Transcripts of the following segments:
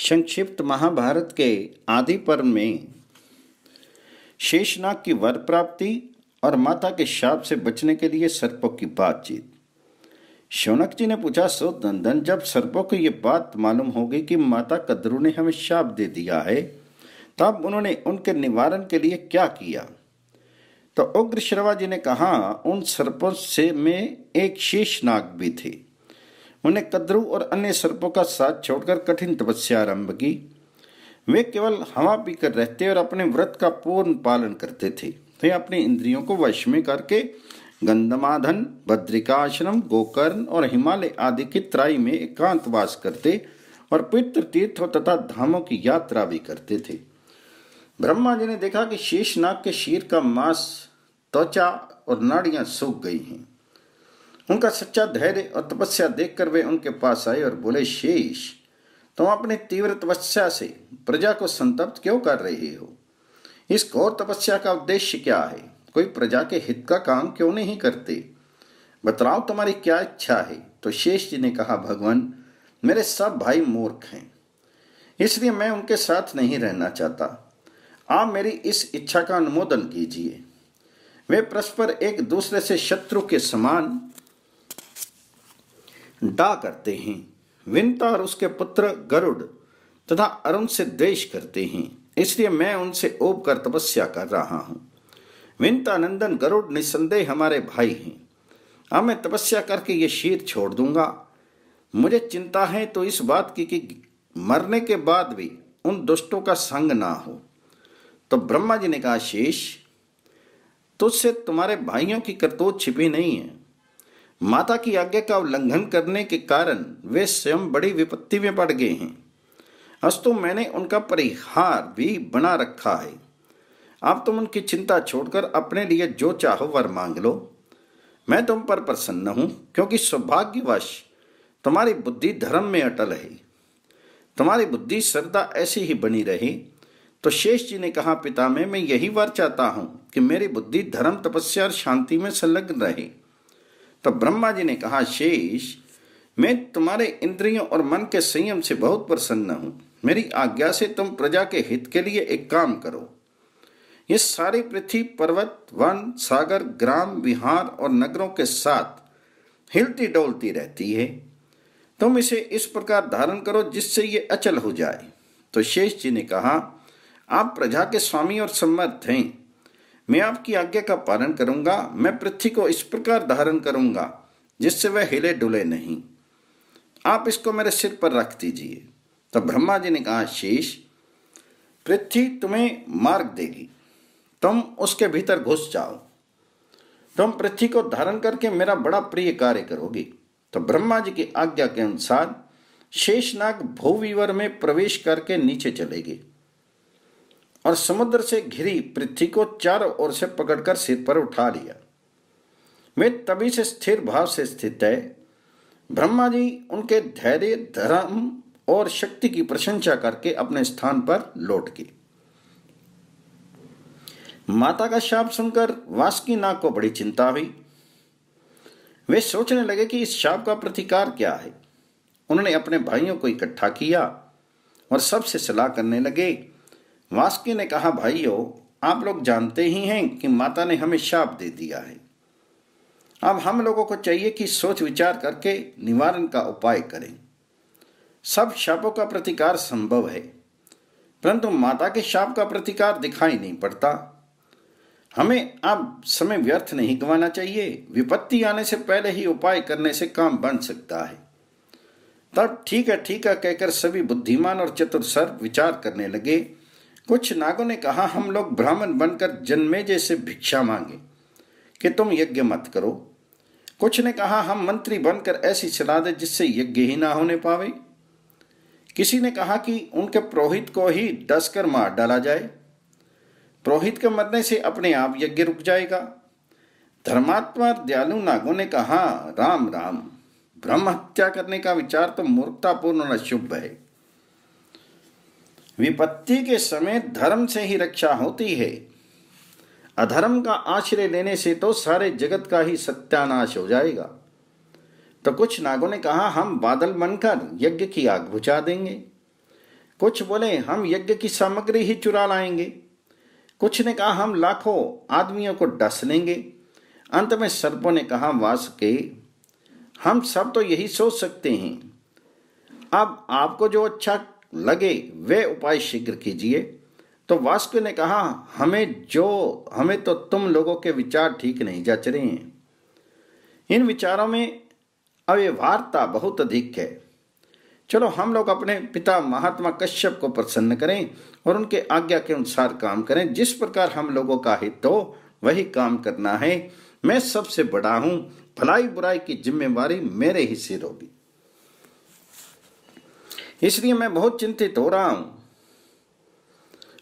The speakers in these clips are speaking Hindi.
संक्षिप्त महाभारत के आदि पर्व में शेषनाग की वर प्राप्ति और माता के शाप से बचने के लिए सर्पों की बातचीत। शौनक जी ने पूछा, सो नंदन, जब सर्पों को ये बात मालूम हो गई कि माता कद्रू ने हमें शाप दे दिया है, तब उन्होंने उनके निवारण के लिए क्या किया? तो उग्र श्रवा जी ने कहा, उन सर्पों से में एक शेष नाग भी थे। उन्हें कद्रु और अन्य सर्पों का साथ छोड़कर कठिन तपस्या आरंभ की। वे केवल हवा पीकर रहते और अपने व्रत का पूर्ण पालन करते थे। वे अपने इंद्रियों को वश में करके गंधमाधन भद्रिकाश्रम गोकर्ण और हिमालय आदि की त्राई में एकांतवास करते और पितृ तीर्थों तथा धामों की यात्रा भी करते थे। ब्रह्मा जी ने देखा कि शेषनाग के शीर का मांस, त्वचा और नाड़ियाँ सूख गई हैं। उनका सच्चा धैर्य और तपस्या देखकर वे उनके पास आए और बोले, शेष, तुम अपनी तीव्र तपस्या से प्रजा को संतप्त क्यों कर रहे हो? इस घोर तपस्या का उद्देश्य क्या है? कोई प्रजा के हित का काम क्यों नहीं करते? बतलाओ तुम्हारी क्या इच्छा है? तो शेष जी ने कहा, भगवान, मेरे सब भाई मूर्ख हैं, इसलिए मैं उनके साथ नहीं रहना चाहता। आप मेरी इस इच्छा का अनुमोदन कीजिए। वे परस्पर एक दूसरे से शत्रु के समान डा करते हैं। विंता और उसके पुत्र गरुड़ तथा अरुण से द्वेष करते हैं। इसलिए मैं उनसे ओब कर तपस्या कर रहा हूँ। विंता नंदन गरुड़ निसंदेह हमारे भाई हैं। अब मैं तपस्या करके ये शीर छोड़ दूँगा। मुझे चिंता है तो इस बात की कि मरने के बाद भी उन दुष्टों का संग ना हो। तो ब्रह्मा जी ने कहा शेष तुझसे तुम्हारे भाइयों की करतूत छिपी नहीं है। माता की आज्ञा का उल्लंघन करने के कारण वे स्वयं बड़ी विपत्ति में पड़ गए हैं। अस्तु मैंने उनका परिहार भी बना रखा है। अब तुम उनकी चिंता छोड़कर अपने लिए जो चाहो वर मांग लो। मैं तुम पर प्रसन्न हूँ, क्योंकि सौभाग्यवश तुम्हारी बुद्धि धर्म में अटल है। तुम्हारी बुद्धि श्रद्धा ऐसी ही बनी रही। तो शेष जी ने कहा पिता में मैं यही वर चाहता हूँ कि मेरी बुद्धि धर्म, तपस्या और शांति में संलग्न रहे। तो ब्रह्मा जी ने कहा, शेष, मैं तुम्हारे इंद्रियों और मन के संयम से बहुत प्रसन्न हूँ। मेरी आज्ञा से तुम प्रजा के हित के लिए एक काम करो। ये सारी पृथ्वी, पर्वत, वन, सागर, ग्राम, विहार और नगरों के साथ हिलती डोलती रहती है। तुम इसे इस प्रकार धारण करो जिससे ये अचल हो जाए। तो शेष जी ने कहा, आप प्रजा के स्वामी और समर्थ हैं। मैं आपकी आज्ञा का पालन करूँगा, मैं पृथ्वी को इस प्रकार धारण करूँगा, जिससे वह हिले डुले नहीं। आप इसको मेरे सिर पर रख दीजिए। तब ब्रह्मा जी ने कहा शेष पृथ्वी तुम्हें मार्ग देगी। तुम उसके भीतर घुस जाओ। तुम पृथ्वी को धारण करके मेरा बड़ा प्रिय कार्य करोगी। तो ब्रह्मा जी की आज्ञा के अनुसार शेषनाग भूविवर में प्रवेश करके नीचे चलेगी और समुद्र से घिरी पृथ्वी को चारों ओर से पकड़कर सिर पर उठा लिया। वे तभी से स्थिर भाव से स्थित है। ब्रह्मा जी उनके धैर्य, धर्म और शक्ति की प्रशंसा करके अपने स्थान पर लौट गए। माता का शाप सुनकर वासुकी नाग को बड़ी चिंता हुई। वे सोचने लगे कि इस शाप का प्रतिकार क्या है। उन्होंने अपने भाइयों को इकट्ठा किया और सबसे सलाह करने लगे वास्की ने कहा, भाइयों, आप लोग जानते ही हैं कि माता ने हमें शाप दे दिया है। अब हम लोगों को चाहिए कि सोच विचार करके निवारण का उपाय करें। सब शापों का प्रतिकार संभव है, परंतु माता के शाप का प्रतिकार दिखाई नहीं पड़ता। हमें अब समय व्यर्थ नहीं गंवाना चाहिए। विपत्ति आने से पहले ही उपाय करने से काम बन सकता है। तब ठीक है ठीक है कहकर सभी बुद्धिमान और चतुर सर विचार करने लगे। कुछ नागों ने कहा, हम लोग ब्राह्मण बनकर जन्मे जैसे भिक्षा मांगे, कि तुम यज्ञ मत करो। कुछ ने कहा, हम मंत्री बनकर ऐसी सलाह दे जिससे यज्ञ ही ना होने पावे। किसी ने कहा कि उनके पुरोहित को ही डसकर मार डाला जाए। पुरोहित के मरने से अपने आप यज्ञ रुक जाएगा। धर्मात्मा दयालु नागों ने कहा, राम राम ब्रह्म हत्या करने का विचार तो मूर्खतापूर्ण और अशुभ है। विपत्ति के समय धर्म से ही रक्षा होती है। अधर्म का आश्रय लेने से तो सारे जगत का ही सत्यानाश हो जाएगा। तो कुछ नागों ने कहा, हम बादल बनकर यज्ञ की आग बुझा देंगे। कुछ बोले, हम यज्ञ की सामग्री ही चुरा लाएँगे। कुछ ने कहा, हम लाखों आदमियों को डस लेंगे। अंत में सर्पों ने कहा, वास के, हम सब तो यही सोच सकते हैं। अब आपको जो अच्छा लगे, वे उपाय शीघ्र कीजिए। तो वास्को ने कहा, हमें जो, हमें तो तुम लोगों के विचार ठीक नहीं जच रहे हैं। इन विचारों में अव्यवहारता बहुत अधिक है। चलो, हम लोग अपने पिता महात्मा कश्यप को प्रसन्न करें और उनके आज्ञा के अनुसार काम करें। जिस प्रकार हम लोगों का हित हो, वही काम करना है। मैं सबसे बड़ा हूँ। भलाई बुराई की जिम्मेवारी मेरे ही सिर होगी। इसलिए मैं बहुत चिंतित हो रहा हूँ।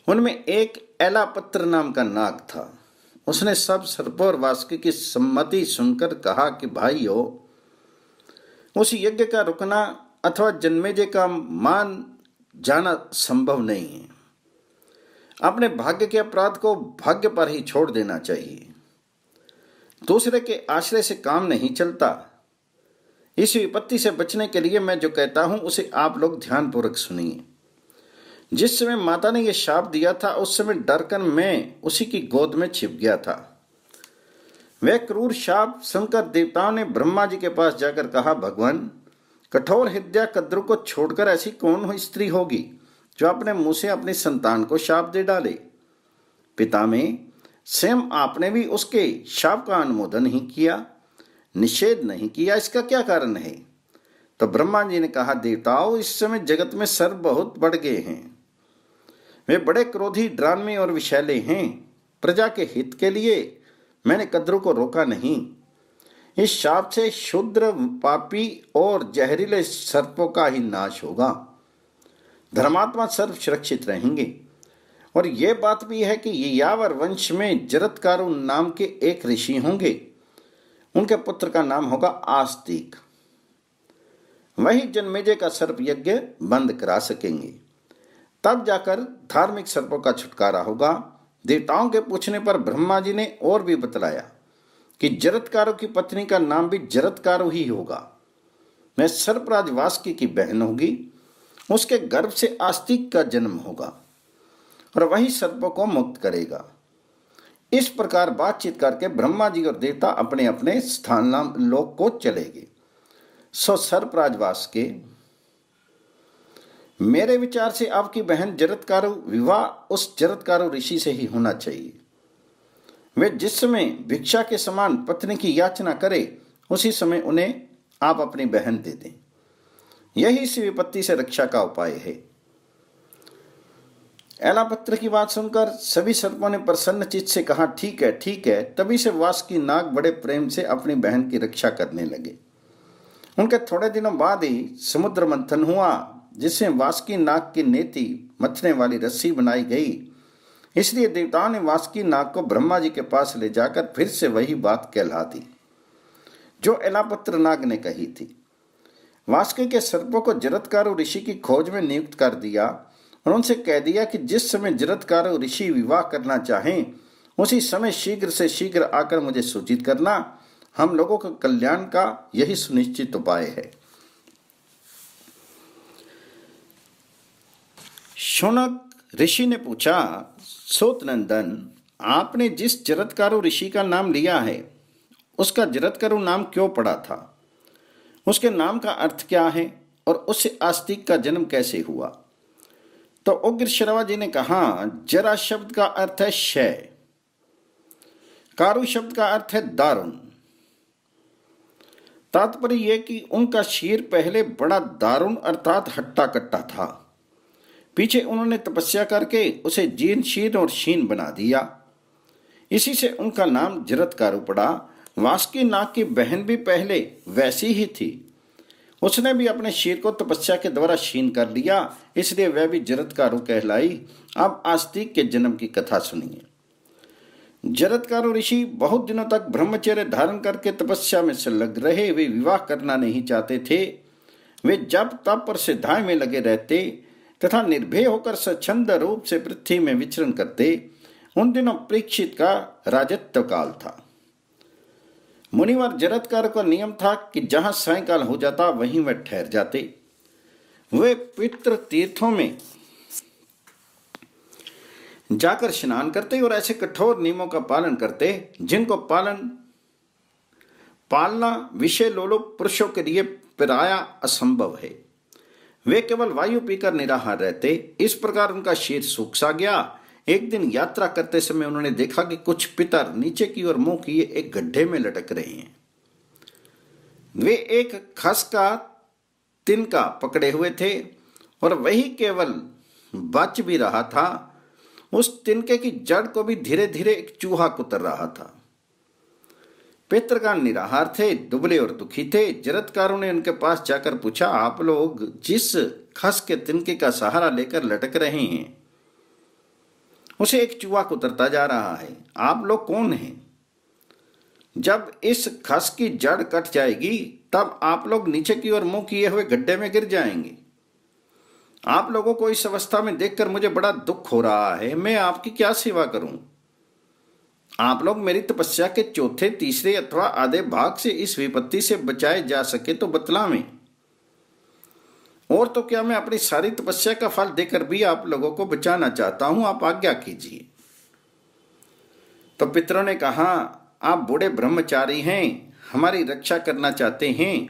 उनमें एक एला पत्र नाम का नाग था। उसने सब सर्पों और वास्की की सम्मति सुनकर कहा कि भाई हो उस यज्ञ का रुकना अथवा जन्मेजे का मान जाना संभव नहीं है। अपने भाग्य के अपराध को भाग्य पर ही छोड़ देना चाहिए। दूसरे के आश्रय से काम नहीं चलता। इस विपत्ति से बचने के लिए मैं जो कहता हूँ, उसे आप लोग ध्यानपूर्वक सुनिए। जिस समय माता ने यह शाप दिया था, उस समय डरकर मैं उसी की गोद में छिप गया था। वह क्रूर शाप सुनकर देवताओं ने ब्रह्मा जी के पास जाकर कहा, भगवान, कठोर हृदय कद्र को छोड़कर ऐसी कौन हो स्त्री होगी, जो अपने मुँह से अपनी संतान को शाप दे डाले? पिता में स्वयं आपने भी उसके शाप का अनुमोदन ही किया। निषेध नहीं किया, इसका क्या कारण है? तो ब्रह्मा जी ने कहा, देवताओं, इस समय जगत में सर्व बहुत बढ़ गए हैं। वे बड़े क्रोधी ड्रानमी और विशैले हैं। प्रजा के हित के लिए मैंने कद्रों को रोका नहीं। इस शाप से शुद्र, पापी और जहरीले सर्पों का ही नाश होगा। धर्मात्मा सर्व सुरक्षित रहेंगे। और यह बात भी है कि यावर वंश में जरतकारु नाम के एक ऋषि होंगे। उनके पुत्र का नाम होगा आस्तिक। वही जन्मेजे का सर्प यज्ञ बंद करा सकेंगे। तब जाकर धार्मिक सर्पों का छुटकारा होगा। देवताओं के पूछने पर ब्रह्मा जी ने और भी बतलाया कि जरतकारों की पत्नी का नाम भी जरतकारो ही होगा। मैं सर्पराज वास्की की बहन होगी। उसके गर्भ से आस्तिक का जन्म होगा और वही सर्पों को मुक्त करेगा। इस प्रकार बातचीत करके ब्रह्मा जी और देवता अपने अपने स्थान लोक को चलेगे सो सर्पराजवास के, मेरे विचार से आपकी बहन जरतकारो विवाह उस जरतकारो ऋषि से ही होना चाहिए। वे जिस समय भिक्षा के समान पत्नी की याचना करे, उसी समय उन्हें आप अपनी बहन दे दें। यही इस विपत्ति से रक्षा का उपाय है। एला पत्र की बात सुनकर सभी सर्पों ने प्रसन्न चित्त से कहा, ठीक है ठीक है। तभी से वास की नाग बड़े प्रेम से अपनी बहन की रक्षा करने लगे। उनके थोड़े दिनों बाद ही समुद्र मंथन हुआ जिसमें वासकी नाग की नेति मथने वाली रस्सी बनाई गई। इसलिए देवताओं ने वासकी नाग को ब्रह्मा जी के पास ले जाकर फिर से वही बात कहला दी, जो एलापत्र नाग ने कही थी। वासकी के सर्पों को जरतकारो ऋषि की खोज में नियुक्त कर दिया और उनसे कह दिया कि जिस समय जरतकारो ऋषि विवाह करना चाहें, उसी समय शीघ्र से शीघ्र आकर मुझे सूचित करना। हम लोगों के कल्याण का यही सुनिश्चित उपाय है। शौनक ऋषि ने पूछा सोत नंदन आपने जिस जरतकारु ऋषि का नाम लिया है, उसका जरतकारु नाम क्यों पड़ा था? उसके नाम का अर्थ क्या है और उससे आस्तिक का जन्म कैसे हुआ? तो उग्र शर्मा जी ने कहा, जरा शब्द का अर्थ है शय कारु शब्द का अर्थ है दारुण। तात्पर्य यह कि उनका शीर पहले बड़ा दारुण अर्थात हट्टा कट्टा था। पीछे उन्होंने तपस्या करके उसे जीन शीन और शीन बना दिया। इसी से उनका नाम जरतकारु पड़ा। वासकी नाग की बहन भी पहले वैसी ही थी। उसने भी अपने शीर को तपस्या के द्वारा शीन कर लिया, इसलिए वह भी जरतकारु कहलाई। अब आस्तिक के जन्म की कथा सुनिए। जरतकारो ऋषि बहुत दिनों तक ब्रह्मचर्य धारण करके तपस्या में संलग्न रहे, वे विवाह करना नहीं चाहते थे। वे जब तप पर सिद्धाएँ में लगे रहते तथा निर्भय होकर स्वच्छंद रूप से पृथ्वी में विचरण करते, उन दिनों प्रेक्षित का राजत्व काल था। मुनिवर जरतकार का नियम था कि जहाँ सायकाल हो जाता, वहीं वह ठहर जाते। वे पितृ तीर्थों में जाकर स्नान करते और ऐसे कठोर नियमों का पालन करते, जिनको पालन, पालना विषय लोलो पुरुषों के लिए प्राया असंभव है। वे केवल वायु पीकर निराहार रहते। इस प्रकार उनका शीर सूख सा गया। एक दिन यात्रा करते समय उन्होंने देखा कि कुछ पितर नीचे की ओर मुँह किए एक गड्ढे में लटक रहे हैं। वे एक खस का तिनका पकड़े हुए थे और वही केवल बच भी रहा था। उस तिनके की जड़ को भी धीरे धीरे एक चूहा कुतर रहा था। पितृगण निराहार थे, दुबले और दुखी थे। जरतकारों ने उनके पास जाकर पूछा, आप लोग जिस खस के तिनके का सहारा लेकर लटक रहे हैं उसे एक चूहा कुतरता जा रहा है। आप लोग कौन हैं? जब इस खस की जड़ कट जाएगी, तब आप लोग नीचे की ओर मुँह किए हुए गड्ढे में गिर जाएँगे। आप लोगों को इस अवस्था में देखकर मुझे बड़ा दुख हो रहा है। मैं आपकी क्या सेवा करूँ? आप लोग मेरी तपस्या के चौथे, तीसरे अथवा आधे भाग से इस विपत्ति से बचाए जा सके तो बतला में और तो क्या मैं अपनी सारी तपस्या का फल देकर भी आप लोगों को बचाना चाहता हूँ? आप आज्ञा कीजिए। तो पितरों ने कहा, आप बूढ़े ब्रह्मचारी हैं, हमारी रक्षा करना चाहते हैं,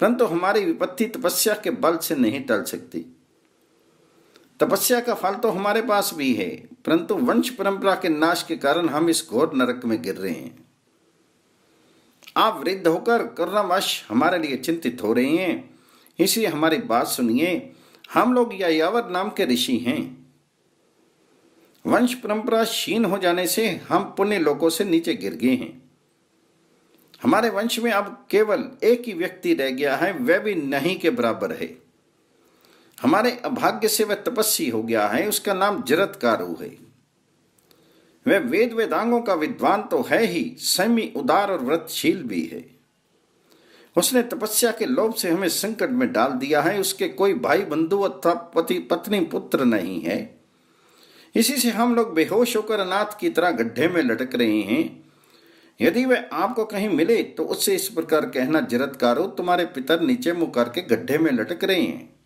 परंतु हमारी विपत्ति तपस्या के बल से नहीं टल सकती। तपस्या का फल तो हमारे पास भी है, परंतु वंश परंपरा के नाश के कारण हम इस घोर नरक में गिर रहे हैं। आप वृद्ध होकर करुणावश हमारे लिए चिंतित हो रहे हैं इसलिए हमारी बात सुनिए। हम लोग यायावर नाम के ऋषि हैं। वंश परंपरा क्षीण हो जाने से हम पुण्य लोगों से नीचे गिर गए हैं। हमारे वंश में अब केवल एक ही व्यक्ति रह गया है, वह भी नहीं के बराबर है। हमारे अभाग्य से वह तपस्वी हो गया है, उसका नाम जरतकारु है। वह वेद वेदांगों का विद्वान तो है ही, समी उदार और व्रतशील भी है। उसने तपस्या के लोभ से हमें संकट में डाल दिया है। उसके कोई भाई बंधु अथवा पति, पत्नी, पुत्र नहीं है। इसी से हम लोग बेहोश होकर अनाथ की तरह गड्ढे में लटक रहे हैं। यदि वह आपको कहीं मिले तो उससे इस प्रकार कहना, जरतकारो, तुम्हारे पितर नीचे मुँह करके गड्ढे में लटक रहे हैं।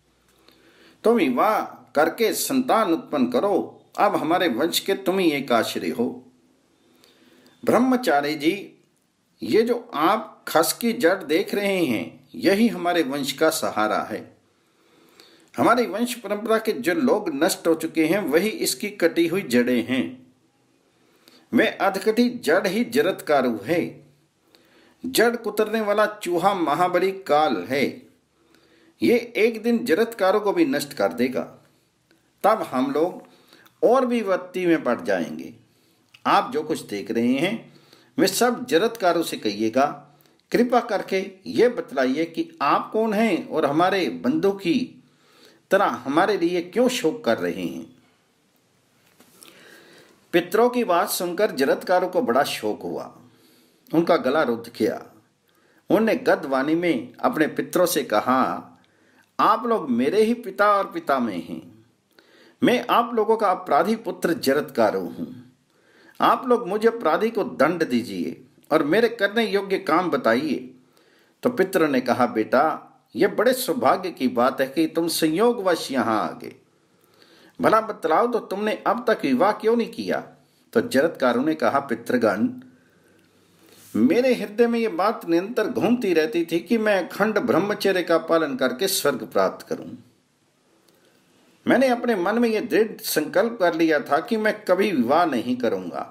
तुम विवाह करके संतान उत्पन्न करो। अब हमारे वंश के तुम ही एक आश्रय हो। ब्रह्मचारी जी ये जो आप खस की जड़ देख रहे हैं, यही हमारे वंश का सहारा है। हमारी वंश परंपरा के जो लोग नष्ट हो चुके हैं, वही इसकी कटी हुई जड़ें हैं। वे अधकटी जड़ ही जरतकारु है। जड़ कुतरने वाला चूहा महाबली काल है। ये एक दिन जरतकारों को भी नष्ट कर देगा। तब हम लोग और भी वत्ती में पड़ जाएँगे। आप जो कुछ देख रहे हैं वे सब जरतकारों से कहिएगा, कृपा करके ये बतलाइए कि आप कौन हैं और हमारे बंधु की तरह हमारे लिए क्यों शोक कर रहे हैं। पितरों की बात सुनकर जरतकारों को बड़ा शोक हुआ। उनका गला रुद्ध किया। उन्होंने गदवानी में अपने पितरों से कहा, आप लोग मेरे ही पिता और पिता में हैं। मैं आप लोगों का अपराधी पुत्र जरतकारो हूँ। आप लोग मुझे अपराधी को दंड दीजिए और मेरे करने योग्य काम बताइए। तो पित्र ने कहा, बेटा यह बड़े सौभाग्य की बात है कि तुम संयोगवश यहाँ आ गए। भला बतलाओ तो तुमने अब तक विवाह क्यों नहीं किया? तो जरतकारों ने कहा, पितृगण, मेरे हृदय में यह बात निरंतर घूमती रहती थी कि मैं अखंड ब्रह्मचर्य का पालन करके स्वर्ग प्राप्त करूँ। मैंने अपने मन में यह दृढ़ संकल्प कर लिया था कि मैं कभी विवाह नहीं करूँगा।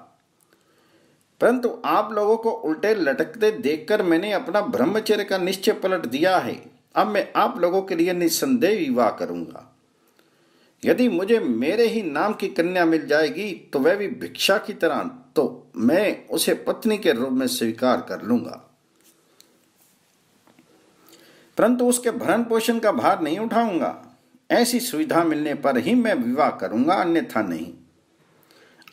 परंतु आप लोगों को उल्टे लटकते देखकर मैंने अपना ब्रह्मचर्य का निश्चय पलट दिया है। अब मैं आप लोगों के लिए निसंदेह विवाह करूँगा। यदि मुझे मेरे ही नाम की कन्या मिल जाएगी तो वह भी भिक्षा की तरह तो मैं उसे पत्नी के रूप में स्वीकार कर लूँगा। परंतु उसके भरण पोषण का भार नहीं उठाऊँगा। ऐसी सुविधा मिलने पर ही मैं विवाह करूँगा, अन्यथा नहीं।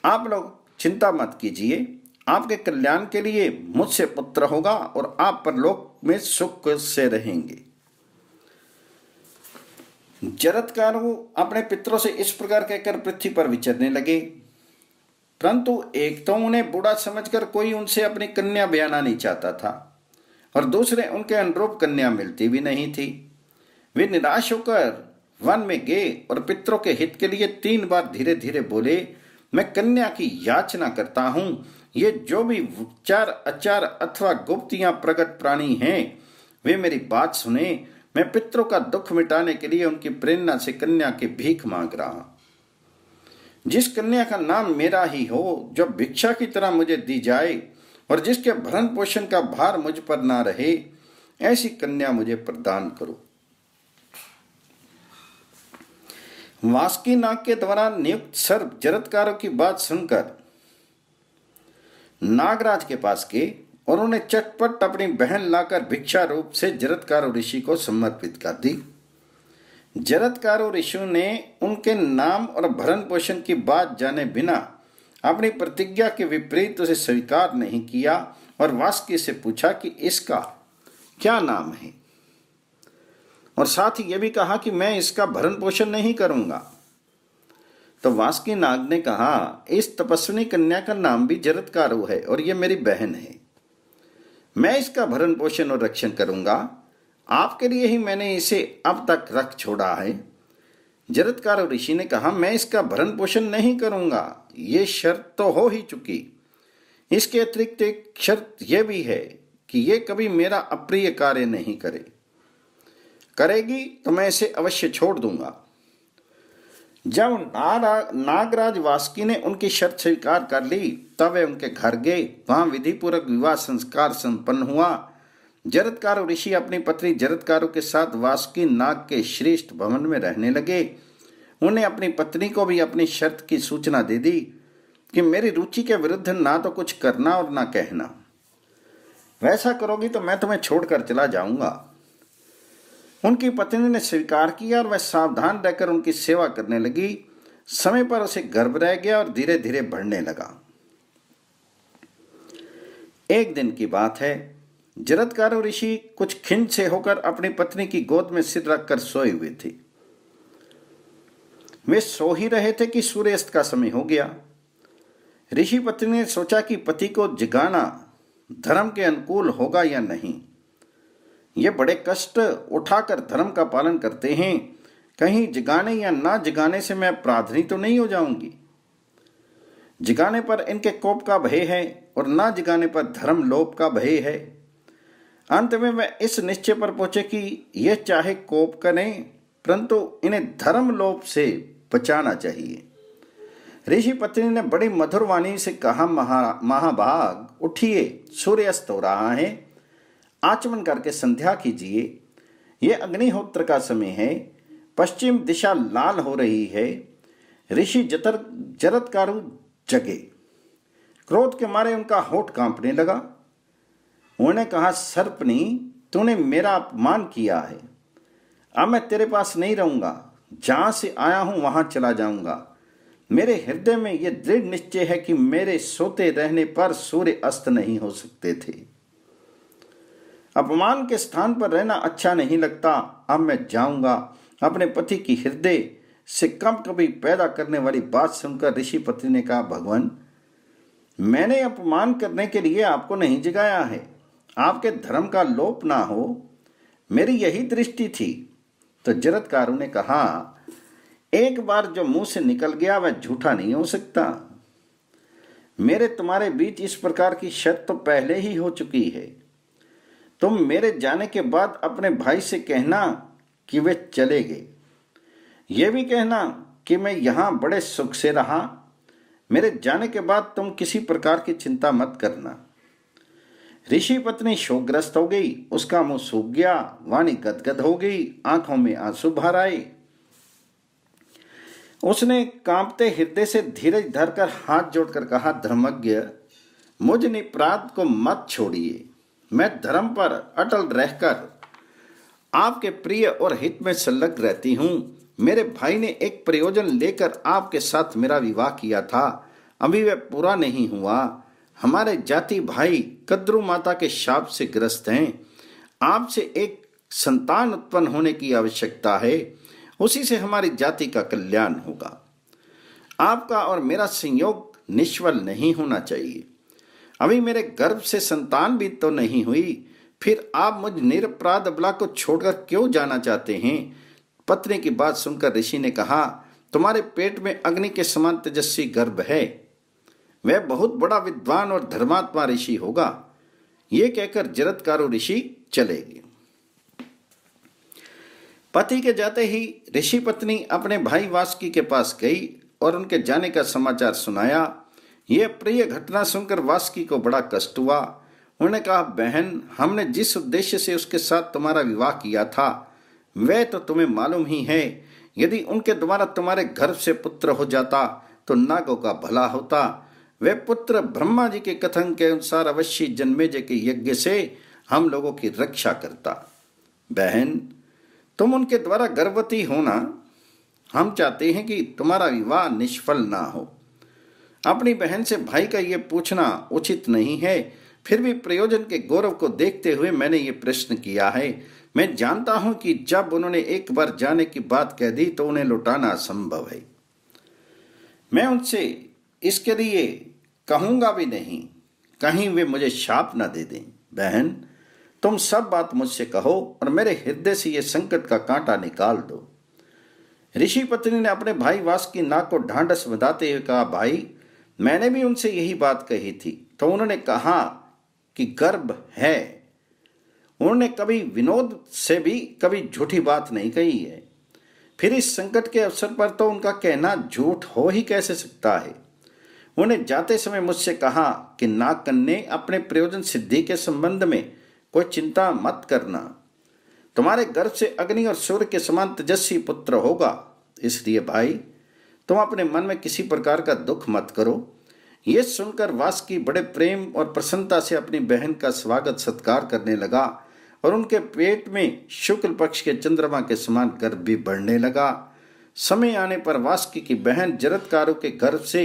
आप लोग चिंता मत कीजिए। आपके कल्याण के लिए मुझसे पुत्र होगा और आप पर लोक में सुख से रहेंगे। जरतकार अपने पितरों से इस प्रकार कहकर पृथ्वी पर विचरने लगे। परंतु एक तो उन्हें बुरा समझकर कोई उनसे अपनी कन्या बयाना नहीं चाहता था और दूसरे उनके अनुरूप कन्या मिलती भी नहीं थी। वे निराश होकर वन में गए और पितरों के हित के लिए तीन बार धीरे धीरे बोले, मैं कन्या की याचना करता हूँ। ये जो भी चार अचार अथवा गुप्तियाँ प्रगट प्राणी हैं, वे मेरी बात सुने। मैं पितरों का दुख मिटाने के लिए उनकी प्रेरणा से कन्या की भीख मांग रहा जिस कन्या का नाम मेरा ही हो, जो भिक्षा की तरह मुझे दी जाए और जिसके भरण पोषण का भार मुझ पर ना रहे, ऐसी कन्या मुझे प्रदान करो। वासकी नाग के द्वारा नियुक्त सर्व जरतकारों की बात सुनकर नागराज के पास गए और उन्हें चटपट अपनी बहन लाकर भिक्षा रूप से जरतकारो ऋषि को समर्पित कर दी। जरतकारो ऋषि ने उनके नाम और भरण पोषण की बात जाने बिना अपनी प्रतिज्ञा के विपरीत उसे स्वीकार नहीं किया और वास्की से पूछा कि इसका क्या नाम है? और साथ ही यह भी कहा कि मैं इसका भरण पोषण नहीं करूँगा। तो वास्की नाग ने कहा, इस तपस्विनी कन्या का नाम भी जरतकारो है और यह मेरी बहन है। मैं इसका भरण पोषण और रक्षण करूँगा। आपके लिए ही मैंने इसे अब तक रख छोड़ा है। जरतकार ऋषि ने कहा, मैं इसका भरण पोषण नहीं करूँगा। ये शर्त तो हो ही चुकी। इसके अतिरिक्त एक शर्त यह भी है कि ये कभी मेरा अप्रिय कार्य नहीं करे। करेगी तो मैं इसे अवश्य छोड़ दूँगा। जब नारा, नागराज वासकी ने उनकी शर्त स्वीकार कर ली, तब वे उनके घर गए। वहाँ विधि पूर्वक विवाह संस्कार संपन्न हुआ। जरदकारो ऋषि अपनी पत्नी जरदकारो के साथ वासुकी नाग के श्रेष्ठ भवन में रहने लगे। उन्हें अपनी पत्नी को भी अपनी शर्त की सूचना दे दी कि मेरी रुचि के विरुद्ध ना तो कुछ करना और ना कहना। वैसा करोगी तो मैं तुम्हें छोड़कर चला जाऊँगा। उनकी पत्नी ने स्वीकार किया और वह सावधान रहकर उनकी सेवा करने लगी। समय पर उसे गर्भ रह गया और धीरे धीरे बढ़ने लगा। एक दिन की बात है। जरदकारो ऋषि कुछ खिंच से होकर अपनी पत्नी की गोद में सिर रखकर सोए हुए थे। वे सो ही रहे थे कि सूर्यास्त का समय हो गया। ऋषि पत्नी ने सोचा कि पति को जगाना धर्म के अनुकूल होगा या नहीं। ये बड़े कष्ट उठाकर धर्म का पालन करते हैं। कहीं जगाने या ना जगाने से मैं अपराधनी तो नहीं हो जाऊँगी। जगाने पर इनके कोप का भय है और ना जगाने पर धर्म लोप का भय है। अंत में वह इस निश्चय पर पहुँचे कि यह चाहे कोप करें परंतु इन्हें धर्म लोप से बचाना चाहिए। ऋषि पत्नी ने बड़ी मधुर वाणी से कहा, महा, महाभाग, उठिए, सूर्यास्त हो रहा है। आचमन करके संध्या कीजिए। यह अग्निहोत्र का समय है। पश्चिम दिशा लाल हो रही है। ऋषि जतर जरतकारु जगे। क्रोध के मारे उनका होठ कांपने लगा। उन्होंने कहा, सर्पनी, तूने मेरा अपमान किया है। अब मैं तेरे पास नहीं रहूँगा। जहाँ से आया हूँ, वहाँ चला जाऊँगा। मेरे हृदय में यह दृढ़ निश्चय है कि मेरे सोते रहने पर सूर्य अस्त नहीं हो सकते थे। अपमान के स्थान पर रहना अच्छा नहीं लगता। अब मैं जाऊँगा अपने पति की हृदय से कम कभी पैदा करने वाली बात सुनकर ऋषि पति ने कहा, भगवान, मैंने अपमान करने के लिए आपको नहीं जगाया है। आपके धर्म का लोप ना हो। मेरी यही दृष्टि थी। तो जरतकारु ने कहा, एक बार जो मुँह से निकल गया, वह झूठा नहीं हो सकता। मेरे तुम्हारे बीच इस प्रकार की शर्त तो पहले ही हो चुकी है। तुम मेरे जाने के बाद अपने भाई से कहना कि वे चले गए। ये भी कहना कि मैं यहाँ बड़े सुख से रहा। मेरे जाने के बाद तुम किसी प्रकार की चिंता मत करना। ऋषि पत्नी शोकग्रस्त हो गई, उसका मुँह सूख गया, वाणी गदगद हो गई, आँखों में आँसू भर आए। उसने कांपते हृदय से धीरज धरकर हाथ जोड़कर कहा, धर्मज्ञ, मुझ निपराध को मत छोड़िए। मैं धर्म पर अटल रहकर आपके प्रिय और हित में संलग्न रहती हूँ। मेरे भाई ने एक प्रयोजन लेकर आपके साथ मेरा विवाह किया था। अभी वह पूरा नहीं हुआ। हमारे जाति भाई कद्रु माता के शाप से ग्रस्त हैं। आपसे एक संतान उत्पन्न होने की आवश्यकता है। उसी से हमारी जाति का कल्याण होगा। आपका और मेरा संयोग निष्फल नहीं होना चाहिए। अभी मेरे गर्भ से संतान भी तो नहीं हुई, फिर आप मुझ निरपराध अबला को छोड़कर क्यों जाना चाहते हैं? पत्नी की बात सुनकर ऋषि ने कहा, तुम्हारे पेट में अग्नि के समान तेजस्वी गर्भ है। वह बहुत बड़ा विद्वान और धर्मात्मा ऋषि होगा। ये कहकर जरतकारो ऋषि चले गए। पति के जाते ही ऋषि पत्नी अपने भाई वासुकी के पास गई और उनके जाने का समाचार सुनाया। यह प्रिय घटना सुनकर वासुकी को बड़ा कष्ट हुआ। उन्होंने कहा, बहन, हमने जिस उद्देश्य से उसके साथ तुम्हारा विवाह किया था, वह तो तुम्हें मालूम ही है। यदि उनके द्वारा तुम्हारे घर से पुत्र हो जाता तो नागों का भला होता। वे पुत्र ब्रह्मा जी के कथन के अनुसार अवश्य जन्मेजय के यज्ञ से हम लोगों की रक्षा करता। बहन, तुम उनके द्वारा गर्भवती होना हम चाहते हैं कि तुम्हारा विवाह निष्फल ना हो। अपनी बहन से भाई का ये पूछना उचित नहीं है। फिर भी प्रयोजन के गौरव को देखते हुए मैंने ये प्रश्न किया है। मैं जानता हूँ कि जब उन्होंने एक बार जाने की बात कह दी तो उन्हें लौटाना असंभव है। मैं उनसे इसके लिए कहूँगा भी नहीं। कहीं वे मुझे शाप न दे दें। बहन, तुम सब बात मुझसे कहो और मेरे हृदय से यह संकट का कांटा निकाल दो। ऋषि पत्नी ने अपने भाई वास की नाक को ढांढस बधाते हुए कहा, भाई मैंने भी उनसे यही बात कही थी। तो उन्होंने कहा कि गर्भ है। उन्होंने कभी विनोद से भी कभी झूठी बात नहीं कही है। फिर इस संकट के अवसर पर तो उनका कहना झूठ हो ही कैसे सकता है? उन्हें जाते समय मुझसे कहा कि ने अपने प्रयोजन सिद्धि के संबंध में कोई चिंता मत करना। तुम्हारे गर्भ से अग्नि और सूर्य के समान तेजस्वी पुत्र होगा। इसलिए भाई तुम अपने मन में किसी प्रकार का दुख मत करो। ये सुनकर वासकी बड़े प्रेम और प्रसन्नता से अपनी बहन का स्वागत सत्कार करने लगा और उनके पेट में शुक्ल पक्ष के चंद्रमा के समान गर्भ भी बढ़ने लगा। समय आने पर वासकी की बहन जरतकारों के गर्भ से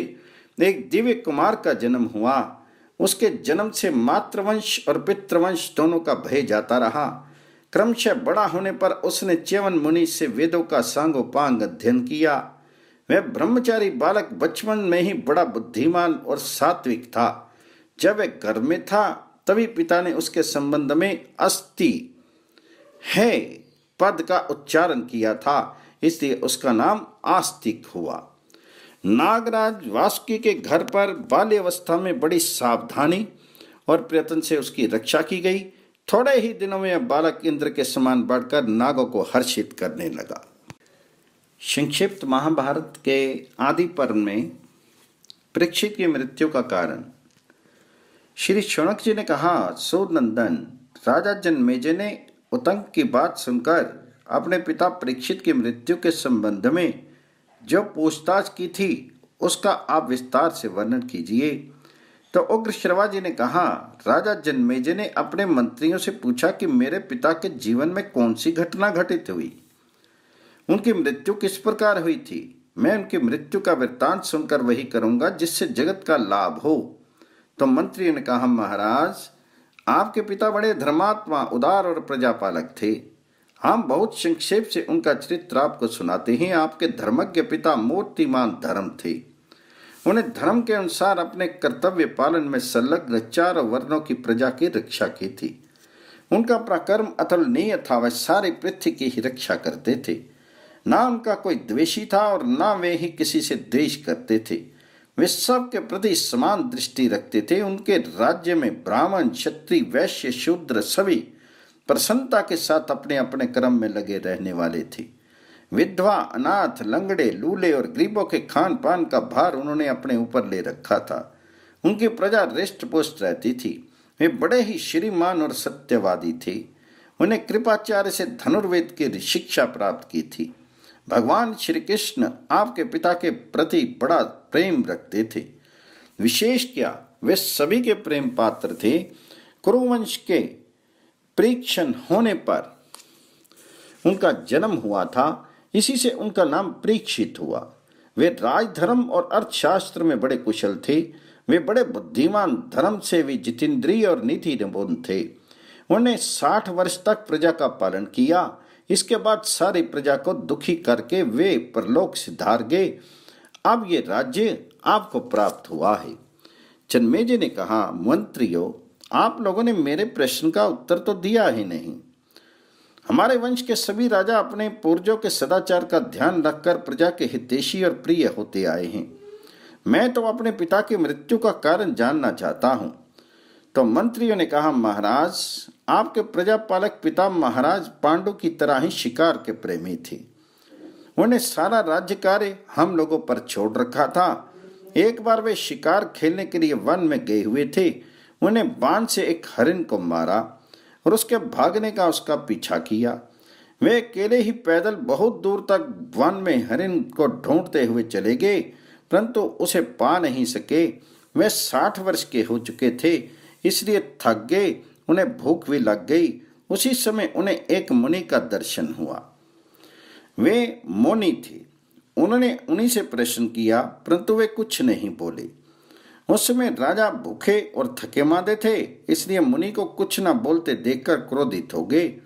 एक दिव्य कुमार का जन्म हुआ। उसके जन्म से मातृवंश और पितृवंश दोनों का भय जाता रहा। क्रमशः बड़ा होने पर उसने च्यवन मुनि से वेदों का सांगोपांग अध्ययन किया। वह ब्रह्मचारी बालक बचपन में ही बड़ा बुद्धिमान और सात्विक था। जब वह घर में था, तभी पिता ने उसके संबंध में अस्थि है पद का उच्चारण किया था, इसलिए उसका नाम आस्तिक हुआ। नागराज वासुकी के घर पर बाल्यवस्था में बड़ी सावधानी और प्रयत्न से उसकी रक्षा की गई। थोड़े ही दिनों में बालक इंद्र के समान बढ़कर नागों को हर्षित करने लगा। संक्षिप्त महाभारत के आदि पर्व में परीक्षित की मृत्यु का कारण। श्री शौनक जी ने कहा सोनंदन राजा जनमेजय ने उतंक की बात सुनकर अपने पिता परीक्षित की मृत्यु के संबंध में जो पूछताछ की थी, उसका आप विस्तार से वर्णन कीजिए। तो उग्र शर्मा जी ने कहा, राजा जनमेजय ने अपने मंत्रियों से पूछा कि मेरे पिता के जीवन में कौन सी घटना घटित हुई? उनकी मृत्यु किस प्रकार हुई थी? मैं उनकी मृत्यु का वृत्तांत सुनकर वही करूँगा जिससे जगत का लाभ हो। तो मंत्री ने कहा, महाराज, आपके पिता बड़े धर्मात्मा, उदार और प्रजापालक थे। हम बहुत संक्षेप से उनका चरित्र आपको सुनाते हैं। आपके धर्मज्ञ पिता मूर्तिमान धर्म थे। उन्हें धर्म के अनुसार अपने कर्तव्य पालन में संलग्न चार वर्णों की प्रजा की रक्षा की थी। उनका प्रकर्म अतुलनीय था। वह सारी पृथ्वी की ही रक्षा करते थे। ना उनका कोई द्वेषी था और ना वे ही किसी से द्वेष करते थे। वे सब के प्रति समान दृष्टि रखते थे। उनके राज्य में ब्राह्मण, क्षत्रिय, वैश्य, शूद्र सभी प्रसन्नता के साथ अपने अपने क्रम में लगे रहने वाले थे। विधवा, अनाथ, लंगड़े, लूले और गरीबों के खान पान का भार उन्होंने अपने ऊपर ले रखा था। उनकी प्रजा रिष्ट पुष्ट रहती थी। वे बड़े ही श्रीमान और सत्यवादी थे। उन्हें कृपाचार्य से धनुर्वेद की शिक्षा प्राप्त की थी। भगवान श्री कृष्ण आपके पिता के प्रति बड़ा प्रेम रखते थे। विशेष क्या, वे सभी के प्रेम पात्र थे। कुरुवंश के परीक्षण होने पर उनका जन्म हुआ था। इसी से उनका नाम परीक्षित हुआ। वे राजधर्म और अर्थशास्त्र में बड़े कुशल थे। वे बड़े बुद्धिमान धर्म से भी जितेंद्रीय और नीति निपुण थे। उन्होंने साठ वर्ष तक प्रजा का पालन किया। इसके बाद सारी प्रजा को दुखी करके वे परलोक सिद्धार गए। अब ये राज्य आपको प्राप्त हुआ है। चन्मेजे ने कहा, मंत्रियों, आप लोगों ने मेरे प्रश्न का उत्तर तो दिया ही नहीं। हमारे वंश के सभी राजा अपने पूर्वजों के सदाचार का ध्यान रखकर प्रजा के हितेशी और प्रिय होते आए हैं। मैं तो अपने पिता की मृत्यु का कारण जानना चाहता हूँ। तो मंत्रियों ने कहा, महाराज आपके प्रजापालक पिता महाराज पांडु की तरह ही शिकार के प्रेमी थे। उन्हें सारा राज्य कार्य हम लोगों पर छोड़ रखा था। एक बार वे शिकार खेलने के लिए वन में गए हुए थे। उन्हें बाण से एक हरिन को मारा और उसके भागने का उसका पीछा किया। वे अकेले ही पैदल बहुत दूर तक वन में हरिन को ढूंढते हुए चले गए, परंतु उसे पा नहीं सके। वे साठ वर्ष के हो चुके थे, इसलिए थक गए उन्हें भूख भी लग गई। उसी समय उन्हें एक मुनि का दर्शन हुआ। वे मोनी थे। उन्होंने उन्हीं से प्रश्न किया, परंतु वे कुछ नहीं बोले। उस समय राजा भूखे और थके मादे थे, इसलिए मुनि को कुछ न बोलते देखकर क्रोधित हो गए।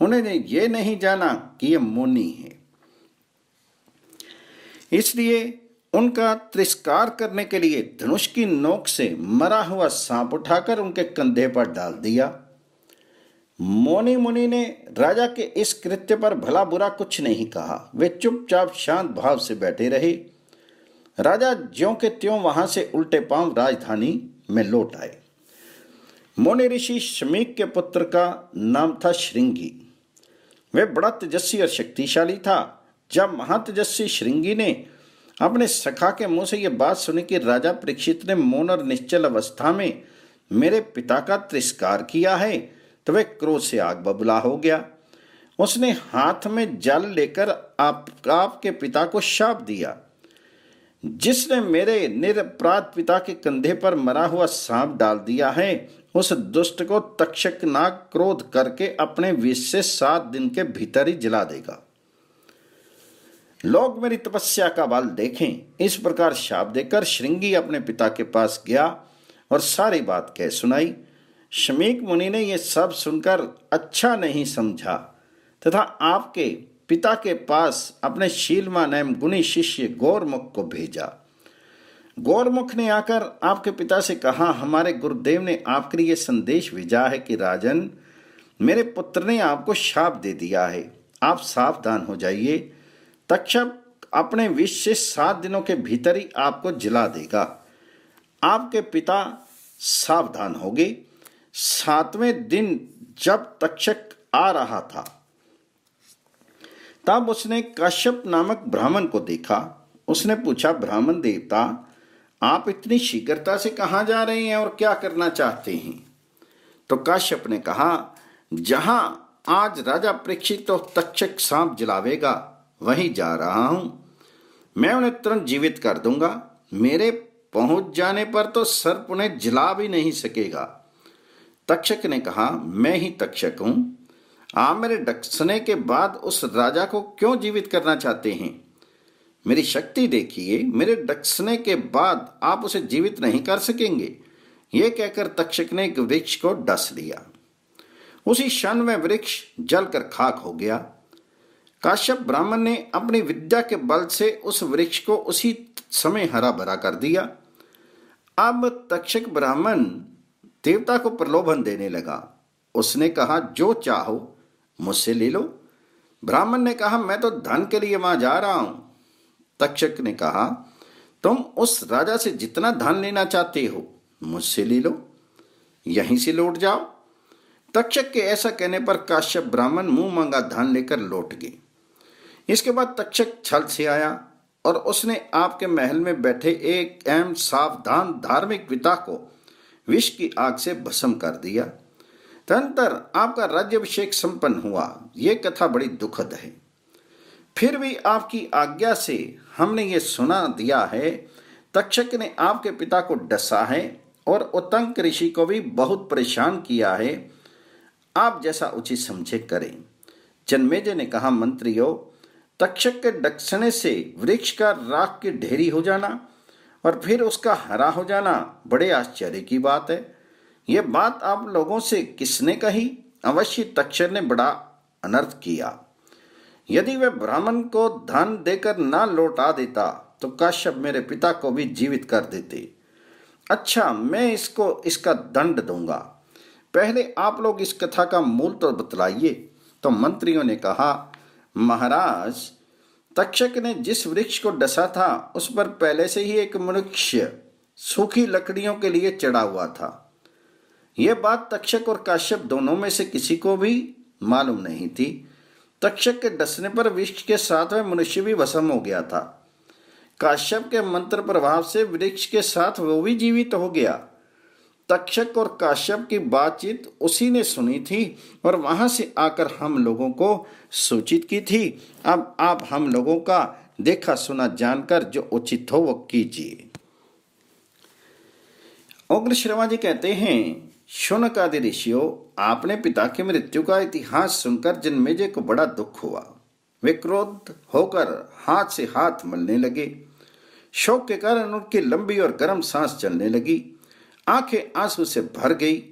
उन्होंने ये नहीं जाना कि ये मुनि है। इसलिए उनका तिरस्कार करने के लिए धनुष की नोक से मरा हुआ सांप उठाकर उनके कंधे पर डाल दिया। मोनी मुनि ने राजा के इस कृत्य पर भला बुरा कुछ नहीं कहा। वे चुपचाप शांत भाव से बैठे रहे। राजा ज्यो के त्यों वहाँ से उल्टे पाँव राजधानी में लौट आए। मोनि ऋषि शमीक के पुत्र का नाम था श्रृंगी। वे बड़ा तेजस्वी और शक्तिशाली था। जब महातेजस्वी श्रृंगी ने अपने सखा के मुँह से यह बात सुनी कि राजा परीक्षित ने मौन और निश्चल अवस्था में मेरे पिता का तिरस्कार किया है तो वह क्रोध से आग बबुला हो गया। उसने हाथ में जल लेकर आप, आपके पिता को शाप दिया। जिसने मेरे निरपराध पिता के कंधे पर मरा हुआ सांप डाल दिया है, उस दुष्ट को तक्षक नाग क्रोध करके अपने विष से सात दिन के भीतर ही जला देगा। लोग मेरी तपस्या का बल देखें। इस प्रकार शाप देकर श्रृंगी अपने पिता के पास गया और सारी बात कह सुनाई। शमीक मुनि ने यह सब सुनकर अच्छा नहीं समझा तथा आपके पिता के पास अपने शीलमान एवं गुणी शिष्य गौरमुख को भेजा। गौरमुख ने आकर आपके पिता से कहा, हमारे गुरुदेव ने आपके लिए संदेश भेजा है कि राजन, मेरे पुत्र ने आपको शाप दे दिया है। आप सावधान हो जाइए। तक्षक अपने विष से सात दिनों के भीतर ही आपको जिला देगा। आपके पिता सावधान हो गए सातवें दिन जब तक्षक आ रहा था, तब उसने कश्यप नामक ब्राह्मण को देखा। उसने पूछा, ब्राह्मण देवता, आप इतनी शीघ्रता से कहा जा रहे हैं और क्या करना चाहते हैं? तो काश्यप ने कहा, जहाँ आज राजा प्रेक्षित तो तक्षक सांप जलावेगा वहीं जा रहा हूँ। मैं उन्हें तुरंत जीवित कर दूँगा। मेरे पहुँच जाने पर तो सर्प उन्हें जला भी नहीं सकेगा। तक्षक ने कहा, मैं ही तक्षक हूँ। आप मेरे डसने के बाद उस राजा को क्यों जीवित करना चाहते हैं? मेरी शक्ति देखिए, मेरे डसने के बाद आप उसे जीवित नहीं कर सकेंगे। ये कहकर तक्षक ने एक वृक्ष को डस लिया। उसी क्षण में वृक्ष जलकर खाक हो गया। काश्यप ब्राह्मण ने अपनी विद्या के बल से उस वृक्ष को उसी समय हरा भरा कर दिया। अब तक्षक ब्राह्मण देवता को प्रलोभन देने लगा। उसने कहा, जो चाहो, मुझसे ले लो। ब्राह्मण ने कहा, मैं तो धन के लिए वहाँ जा रहा हूँ। तक्षक ने कहा, तुम उस राजा से जितना धन लेना चाहते हो, मुझसे ले लो। यहीं से लौट जाओ। तक्षक के ऐसा कहने पर काश्यप ब्राह्मण मुँह मांगा धन लेकर लौट गए। इसके बाद तक्षक छल से आया और उसने आपके महल में बैठे एक अहम सावधान धार्मिक पिता को विष की आग से भस्म कर दिया। तदंतर आपका राज्यभिषेक संपन्न हुआ। ये कथा बड़ी दुखद है। फिर भी आपकी आज्ञा से हमने ये सुना दिया है, तक्षक ने आपके पिता को डसा है और उतंक ऋषि को भी बहुत परेशान किया है। आप जैसा उचित समझे करें। जन्मेजय ने कहा, मंत्रियों तक्षक के डसने से वृक्ष का राख की ढेरी हो जाना और फिर उसका हरा हो जाना बड़े आश्चर्य की बात है। यह बात आप लोगों से किसने कही? अवश्य तक्षर ने बड़ा अनर्थ किया। यदि वह ब्राह्मण को धन देकर ना लौटा देता तो काश्यप मेरे पिता को भी जीवित कर देते। अच्छा मैं इसको, इसका दंड दूँगा। पहले आप लोग इस कथा का मूल तो बतलाइए। तो मंत्रियों ने कहा महाराज, तक्षक ने जिस वृक्ष को डसा था, उस पर पहले से ही एक मनुष्य सूखी लकड़ियों के लिए चढ़ा हुआ था। यह बात तक्षक और काश्यप दोनों में से किसी को भी मालूम नहीं थी। तक्षक के डसने पर वृक्ष के साथ में मनुष्य भी भस्म हो गया था। काश्यप के मंत्र प्रभाव से वृक्ष के साथ वो भी जीवित हो गया। तक्षक और काश्यप की बातचीत उसी ने सुनी थी और वहाँ से आकर हम लोगों को सूचित की थी। अब आप हम लोगों का देखा सुना जानकर जो उचित हो वो कीजिए। उग्र शर्मा जी कहते हैं शुनक आदि ऋषियों, आपने पिता की मृत्यु का इतिहास सुनकर जन्मेजय को बड़ा दुख हुआ, वे क्रोध होकर हाथ से हाथ मलने लगे। शोक के कारण उनकी लंबी और गर्म सांस चलने लगी। आँखें आँसू से भर गई।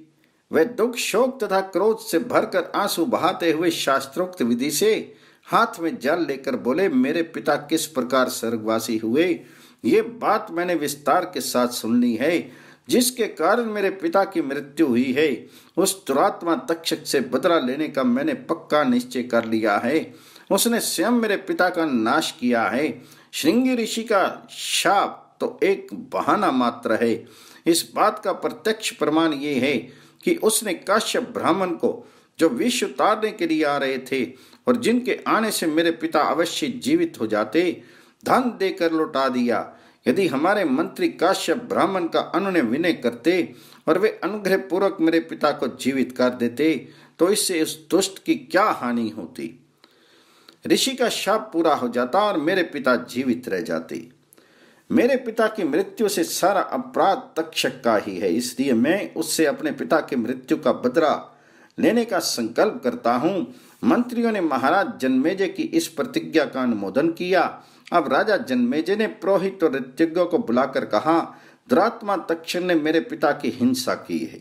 वह दुख, शोक तथा क्रोध से भरकर आँसू बहाते हुए शास्त्रोक्त विधि से हाथ में जल लेकर बोले, मेरे पिता किस प्रकार स्वर्गवासी हुए? ये बात मैंने विस्तार के साथ सुननी है। जिसके कारण मेरे पिता की मृत्यु हुई है, उस दुरात्मा तक्षक से बदला लेने का मैंने पक्का निश्चय कर लिया है। उसने स्वयं मेरे पिता का नाश किया है। श्रृंगी ऋषि का शाप तो एक बहाना मात्र है। इस बात का प्रत्यक्ष प्रमाण ये है कि उसने काश्यप ब्राह्मण को जो विष उतारने के लिए आ रहे थे और जिनके आने से मेरे पिता अवश्य जीवित हो जाते, धन देकर लौटा दिया। यदि हमारे मंत्री काश्यप ब्राह्मण का अनुनय विनय करते और वे अनुग्रह पूर्वक मेरे पिता को जीवित कर देते तो इससे उस दुष्ट की क्या हानि होती? ऋषि का शाप पूरा हो जाता और मेरे पिता जीवित रह जाते। मेरे पिता की मृत्यु से सारा अपराध तक्षक का ही है, इसलिए मैं उससे अपने पिता की मृत्यु का बदला लेने का संकल्प करता हूँ। मंत्रियों ने महाराज जन्मेजय की इस प्रतिज्ञा का अनुमोदन किया। अब राजा जन्मेजय ने पुरोहित और ऋतज्ञों को बुलाकर कहा, दुरात्मा तक्षण ने मेरे पिता की हिंसा की है।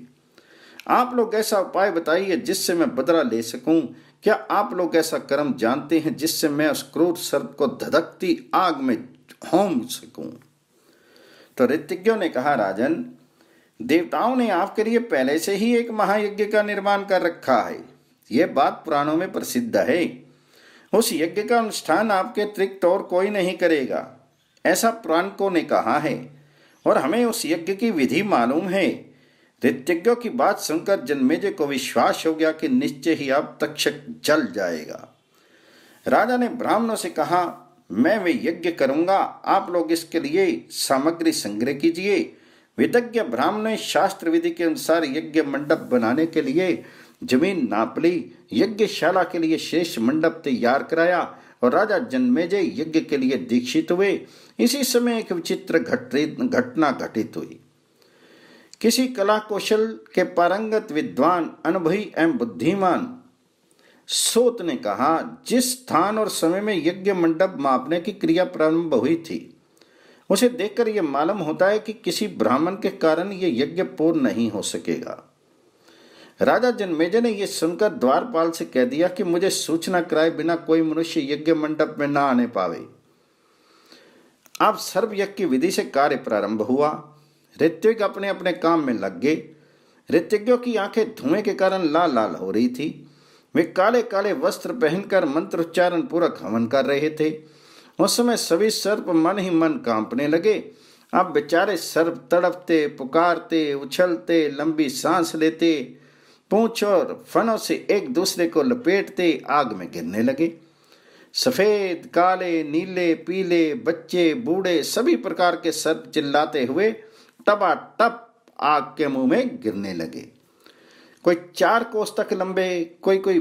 आप लोग ऐसा उपाय बताइए जिससे मैं बदला ले सकूँ। क्या आप लोग ऐसा कर्म जानते हैं जिससे मैं उस क्रूर सर्प को धधकती आग में होम सकूँ। तो ऋतिज्ञों ने कहा, राजन, देवताओं ने आपके लिए पहले से ही एक महायज्ञ का निर्माण कर रखा है। यह बात पुराणों में प्रसिद्ध है। उस यज्ञ का अनुष्ठान आपके अतिरिक्त और कोई नहीं करेगा। ऐसा पुराणकों ने कहा है, और हमें उस यज्ञ की विधि मालूम है। ऋतज्ञों की बात सुनकर जन्मेजय को विश्वास हो गया कि निश्चय ही अब तक्षक जल जाएगा। राजा ने ब्राह्मणों से कहा मैं वे यज्ञ करूँगा। आप लोग इसके लिए सामग्री संग्रह कीजिए। विदज्ञ ब्राह्मण ने शास्त्र विधि के अनुसार यज्ञ मंडप बनाने के लिए ज़मीन नाप ली। यज्ञशाला के लिए शेष मंडप तैयार कराया और राजा जन्मेजय यज्ञ के लिए दीक्षित हुए। इसी समय एक विचित्र घटना घटित हुई। किसी कला कौशल के पारंगत विद्वान, अनुभवी एवं बुद्धिमान सोत ने कहा, जिस स्थान और समय में यज्ञ मंडप मापने की क्रिया प्रारंभ हुई थी, उसे देखकर यह मालूम होता है कि किसी ब्राह्मण के कारण यह यज्ञ पूर्ण नहीं हो सकेगा। राजा जनमेजय ने यह सुनकर द्वारपाल से कह दिया कि मुझे सूचना कराए बिना कोई मनुष्य यज्ञ मंडप में न आने पावे। अब सर्व यज्ञ की विधि से कार्य प्रारंभ हुआ। ऋत्विक अपने अपने काम में लग गए। ऋतिज्ञों की आँखें धुएँ के कारण लाल लाल हो रही थी। वे काले काले वस्त्र पहनकर मंत्र उच्चारण पूर्वक हवन कर रहे थे। उस समय सभी सर्प मन ही मन कांपने लगे। अब बेचारे सर्प तड़पते, पुकारते, उछलते, लंबी सांस लेते, पूछ और फनों से एक दूसरे को लपेटते आग में गिरने लगे। सफ़ेद, काले, नीले, पीले, बच्चे, बूढ़े सभी प्रकार के सर्प चिल्लाते हुए टबा टप आग के मुँह में गिरने लगे। कोई चार कोस तक लंबे, कोई कोई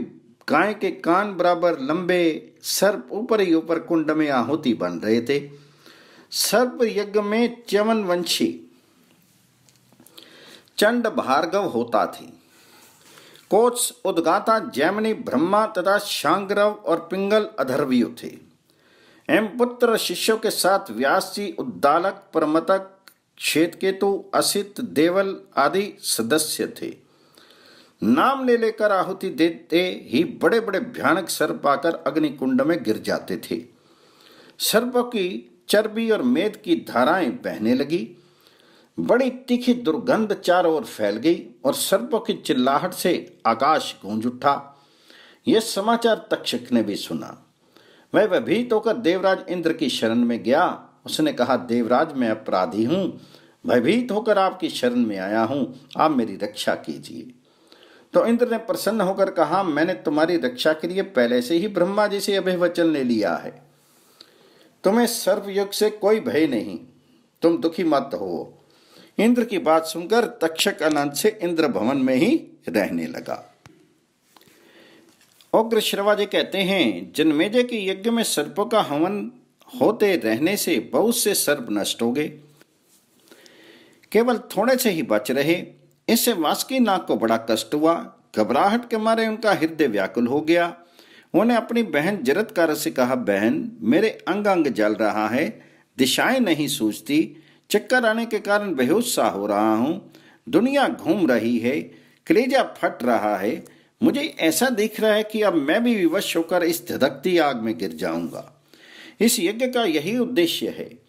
गाय के कान बराबर लंबे, सर्प ऊपर ही ऊपर कुंड में आहुति बन रहे थे। सर्प यज्ञ में च्यवन वंशी चंड भार्गव होता थी। कोच, उदगाता, जैमनी, ब्रह्मा तथा शांग्रव और पिंगल अधर्वियु थे। एम पुत्र शिष्यों के साथ व्यास जी उद्दालक, परमतक श्वेतकेतु असित, देवल आदि सदस्य थे। नाम ले लेकर आहुति देते ही बड़े बड़े भयानक सर्प आकर अग्निकुंड में गिर जाते थे। सर्पों की चर्बी और मेद की धाराएँ बहने लगी। बड़ी तीखी दुर्गंध चारों ओर फैल गई और सर्पों की चिल्लाहट से आकाश गूंज उठा। यह समाचार तक्षक ने भी सुना। वह भयभीत होकर देवराज इंद्र की शरण में गया। उसने कहा, देवराज, मैं अपराधी हूँ। भयभीत होकर आपकी शरण में आया हूँ। आप मेरी रक्षा कीजिए। तो इंद्र ने प्रसन्न होकर कहा, मैंने तुम्हारी रक्षा के लिए पहले से ही ब्रह्मा जी से अभिवचन ले लिया है। तुम्हें सर्वयुग से कोई भय नहीं। तुम दुखी मत हो। इंद्र की बात सुनकर तक्षक अनंत से इंद्र भवन में ही रहने लगा। उग्र श्रवाजी कहते हैं जन्मेजय के यज्ञ में सर्पों का हवन होते रहने से बहुत से सर्प नष्ट हो गए। केवल थोड़े से ही बच रहे इससे वासुकी नाग को बड़ा कष्ट हुआ, घबराहट के मारे उनका हृदय व्याकुल हो गया। उन्हें अपनी बहन जरतकार से कहा, बहन, मेरे अंग अंग जल रहा है, दिशाएँ नहीं सूझती, चक्कर आने के कारण बेहोश सा हो रहा हूँ, दुनिया घूम रही है, कलेजा फट रहा है, मुझे ऐसा दिख रहा है कि अब मैं भी विवश होकर इस धधकती आग में गिर जाऊँगा। इस यज्ञ का यही उद्देश्य है।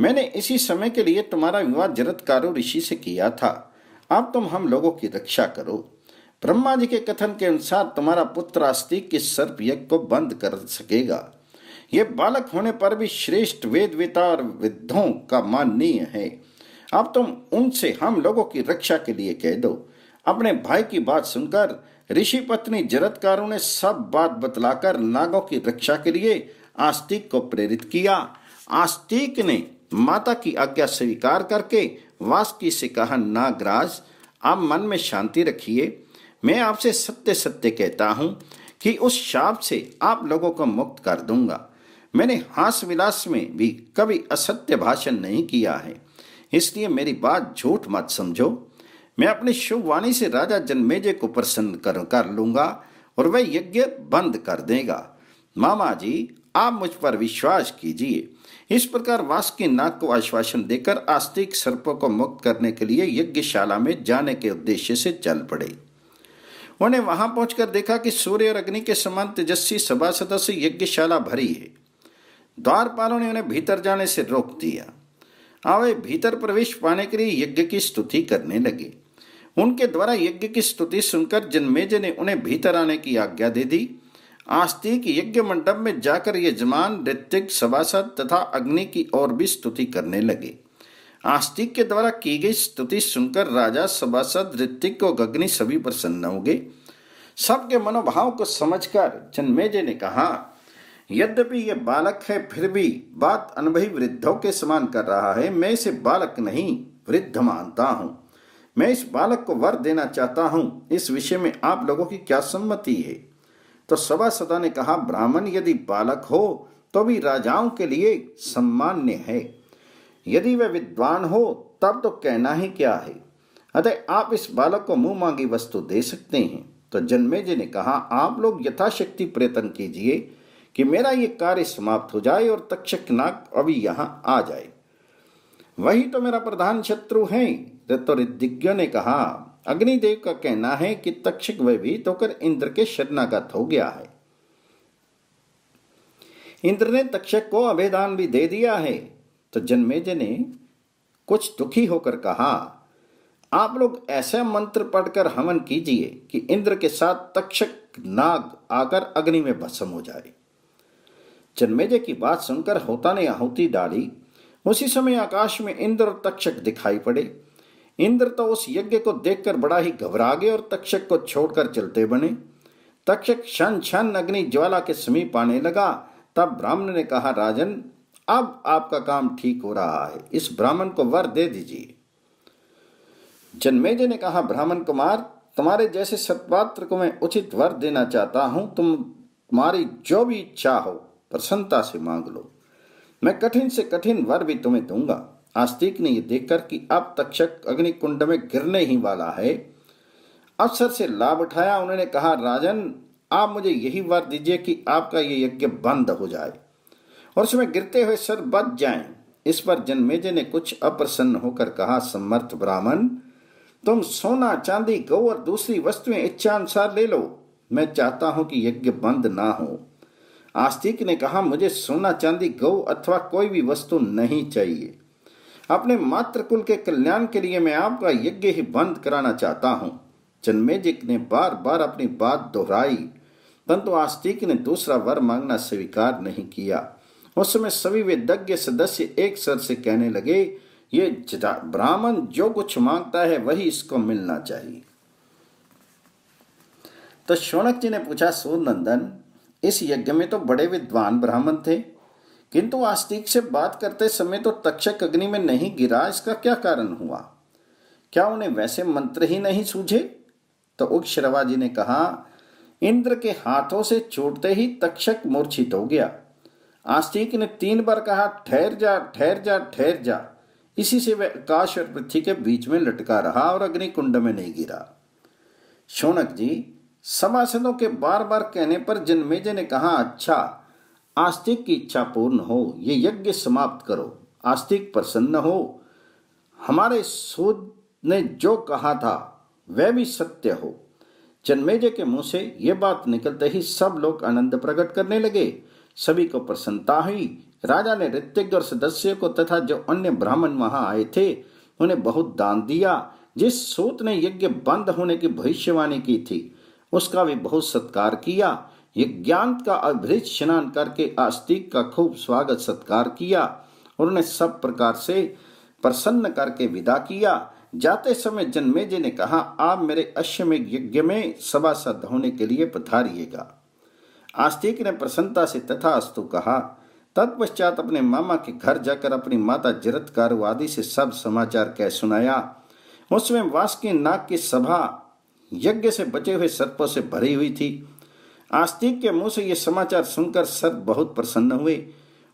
मैंने इसी समय के लिए तुम्हारा विवाह जरतकारो ऋषि से किया था। अब तुम हम लोगों की रक्षा करो। ब्रह्मा जी के कथन के अनुसार तुम्हारा पुत्र आस्तिक के सर्प यज्ञ को बंद कर सकेगा। ये बालक होने पर भी श्रेष्ठ वेदवेता और विद्धों का माननीय है। अब तुम उनसे हम लोगों की रक्षा के लिए कह दो। अपने भाई की बात सुनकर ऋषि पत्नी जरतकारों ने सब बात बतलाकर नागों की रक्षा के लिए आस्तिक को प्रेरित किया। आस्तिक ने माता की आज्ञा स्वीकार करके वासकी से कहा नागराज आप मन में शांति रखिए। मैं आपसे सत्य सत्य कहता हूँ कि उस शाप से आप लोगों को मुक्त कर दूँगा। मैंने हास विलास में भी कभी असत्य भाषण नहीं किया है। इसलिए मेरी बात झूठ मत समझो। मैं अपनी शुभ वाणी से राजा जन्मेजय को प्रसन्न कर, कर लूँगा और वह यज्ञ बंद कर देगा। मामा जी आप मुझ पर विश्वास कीजिए। इस प्रकार वासुकी नाग को आश्वासन देकर आस्तिक सर्पों को मुक्त करने के लिए यज्ञशाला में जाने के उद्देश्य से चल पड़े। उन्हें वहाँ पहुंचकर देखा कि सूर्य और अग्नि के समान तेजस्वी सभा सदस्य यज्ञशाला भरी है। द्वारपालों ने उन्हें भीतर जाने से रोक दिया। आवे भीतर प्रवेश पाने के लिए यज्ञ की स्तुति करने लगे। उनके द्वारा यज्ञ की स्तुति सुनकर जन्मेजय ने उन्हें भीतर आने की आज्ञा दे दी। आस्तिक यज्ञ मंडप में जाकर यजमान ऋतिक, सभासद तथा अग्नि की ओर भी स्तुति करने लगे। आस्तिक के द्वारा की गई स्तुति सुनकर राजा, सभासद ऋतिक को अग्नि सभी प्रसन्न हो गए। सबके मनोभाव को समझकर जन्मेजय ने कहा, यद्यपि ये बालक है, फिर भी बात अनुभवी वृद्धों के समान कर रहा है। मैं इसे बालक नहीं, वृद्ध मानता हूँ। मैं इस बालक को वर देना चाहता हूँ। इस विषय में आप लोगों की क्या सम्मति है? तो सभा सदा ने कहा, ब्राह्मण यदि बालक हो तो भी राजाओं के लिए सम्मान्य है। यदि वह विद्वान हो, तब तो कहना ही क्या है? अतः आप इस बालक को मुँह मांगी वस्तु दे सकते हैं। तो जन्मे जी ने कहा, आप लोग यथाशक्ति प्रयत्न कीजिए कि मेरा ये कार्य समाप्त हो जाए और तक्षक नाग अभी यहाँ आ जाए। वही तो मेरा प्रधान शत्रु है तो ने कहा अग्निदेव का कहना है कि तक्षक वह भयभीत होकर इंद्र के शरणागत हो गया है। इंद्र ने तक्षक को अभेदान भी दे दिया है। तो जन्मेजय ने कुछ दुखी होकर कहा, आप लोग ऐसा मंत्र पढ़कर हवन कीजिए कि इंद्र के साथ तक्षक नाग आकर अग्नि में भस्म हो जाए जन्मेजय की बात सुनकर होता ने आहुति डाली। उसी समय आकाश में इंद्र और तक्षक दिखाई पड़े। इंद्र तो उस यज्ञ को देखकर बड़ा ही घबरा गए और तक्षक को छोड़कर चलते बने। तक्षक क्षण क्षण अग्नि ज्वाला के समीप आने लगा। तब ब्राह्मण ने कहा, राजन, अब आपका काम ठीक हो रहा है। इस ब्राह्मण को वर दे दीजिए। जन्मेजय ने कहा, ब्राह्मण कुमार, तुम्हारे जैसे सत्पात्र को मैं उचित वर देना चाहता हूँ। तुम तुम्हारी जो भी इच्छा हो, प्रसन्नता से मांग लो। मैं कठिन से कठिन वर भी तुम्हें दूँगा। आस्तिक ने यह देखकर कि अब तक्षक अग्निकुंड में गिरने ही वाला है। अवसर से लाभ उठाया, उन्होंने कहा, राजन, आप मुझे यही वर दीजिए कि आपका ये यज्ञ बंद हो जाए और उसमें गिरते हुए सर बच जाएँ। इस पर जन्मेजय ने कुछ अप्रसन्न होकर कहा, समर्थ ब्राह्मण, तुम सोना, चांदी, गौ और दूसरी वस्तुएँ इच्छा अनुसार ले लो। मैं चाहता हूँ कि यज्ञ बंद ना हो। आस्तिक ने कहा, मुझे सोना, चांदी, गौ अथवा कोई भी वस्तु नहीं चाहिए। अपने मात्र कुल के कल्याण के लिए मैं आपका यज्ञ ही बंद कराना चाहता हूँ। जन्मेजिक ने बार बार अपनी बात दोहराई, परंतु आस्तिक ने दूसरा वर मांगना स्वीकार नहीं किया। उस समय सभी वेदज्ञ सदस्य एक सर से कहने लगे, ये ब्राह्मण जो कुछ माँगता है वही इसको मिलना चाहिए। तो शौनक जी ने पूछा सूर्यनंदन इस यज्ञ में तो बड़े विद्वान ब्राह्मण थे किंतु आस्तिक से बात करते समय तो तक्षक अग्नि में नहीं गिरा, इसका क्या कारण हुआ? क्या उन्हें वैसे मंत्र ही नहीं सूझे? तो उक्षरवा जी ने कहा, इंद्र के हाथों से छूटते ही तक्षक मूर्छित हो गया। आस्तिक ने तीन बार कहा, ठहर जा ठहर जा ठहर जा। इसी से वह आकाश और पृथ्वी के बीच में लटका रहा और अग्नि कुंड में नहीं गिरा। शौनक जी सभासदों के बार बार कहने पर जन्मेजय ने कहा अच्छा आस्तिक की इच्छा पूर्ण हो, ये यज्ञ समाप्त करो। आस्तिक प्रसन्न हो। हमारे सूद ने जो कहा था, वह भी सत्य हो। जन्मेजय के मुँह से यह बात निकलते ही सब लोग आनंद प्रकट करने लगे। सभी को प्रसन्नता हुई। राजा ने ऋतिक और सदस्य को तथा जो अन्य ब्राह्मण वहाँ आए थे, उन्हें बहुत दान दिया। जिस सूत ने यज्ञ बंद होने की भविष्यवाणी की थी, उसका भी बहुत सत्कार किया। यज्ञांत का अभृत स्नान करके आस्तिक का खूब स्वागत सत्कार किया और उन्हें सब प्रकार से प्रसन्न करके विदा किया। जाते समय जन्मे जी ने कहा, आप मेरे अश्वमेघ यज्ञ में सभासद होने के लिए पधारिएगा। आस्तिक ने प्रसन्नता से तथा अस्तु कहा, तत्पश्चात अपने मामा के घर जाकर अपनी माता जरत आदि से सब समाचार कह सुनाया। उसमें वासकी नाग की सभा यज्ञ से बचे हुए सर्पों से भरी हुई थी। आस्तिक के मुँह से ये समाचार सुनकर सर बहुत प्रसन्न हुए।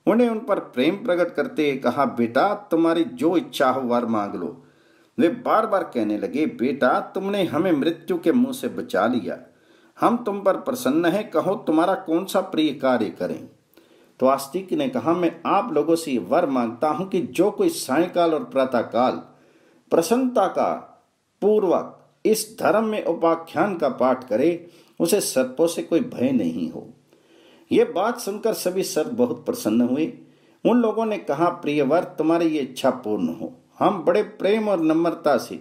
उन्हें उन पर प्रेम प्रकट करते कहा, बेटा, तुम्हारी जो इच्छा हो, वार मांग लो। वे बार बार कहने लगे, बेटा, तुमने हमें मृत्यु के मुँह से बचा लिया। हम तुम पर प्रसन्न हैं, कहो, तुम्हारा कौन सा प्रिय कार्य करें? तो आस्तिक ने कहा, मैं आप लोगों से वर माँगता हूँ कि जो कोई सायकाल और प्रातःकाल, प्रसन्नता का पूर्वक इस धर्म में उपाख्यान का पाठ करे उसे सर्पों से कोई भय नहीं हो। ये बात सुनकर सभी सर्प बहुत प्रसन्न हुए। उन लोगों ने कहा, प्रियवर, तुम्हारी ये इच्छा पूर्ण हो। हम बड़े प्रेम और नम्रता से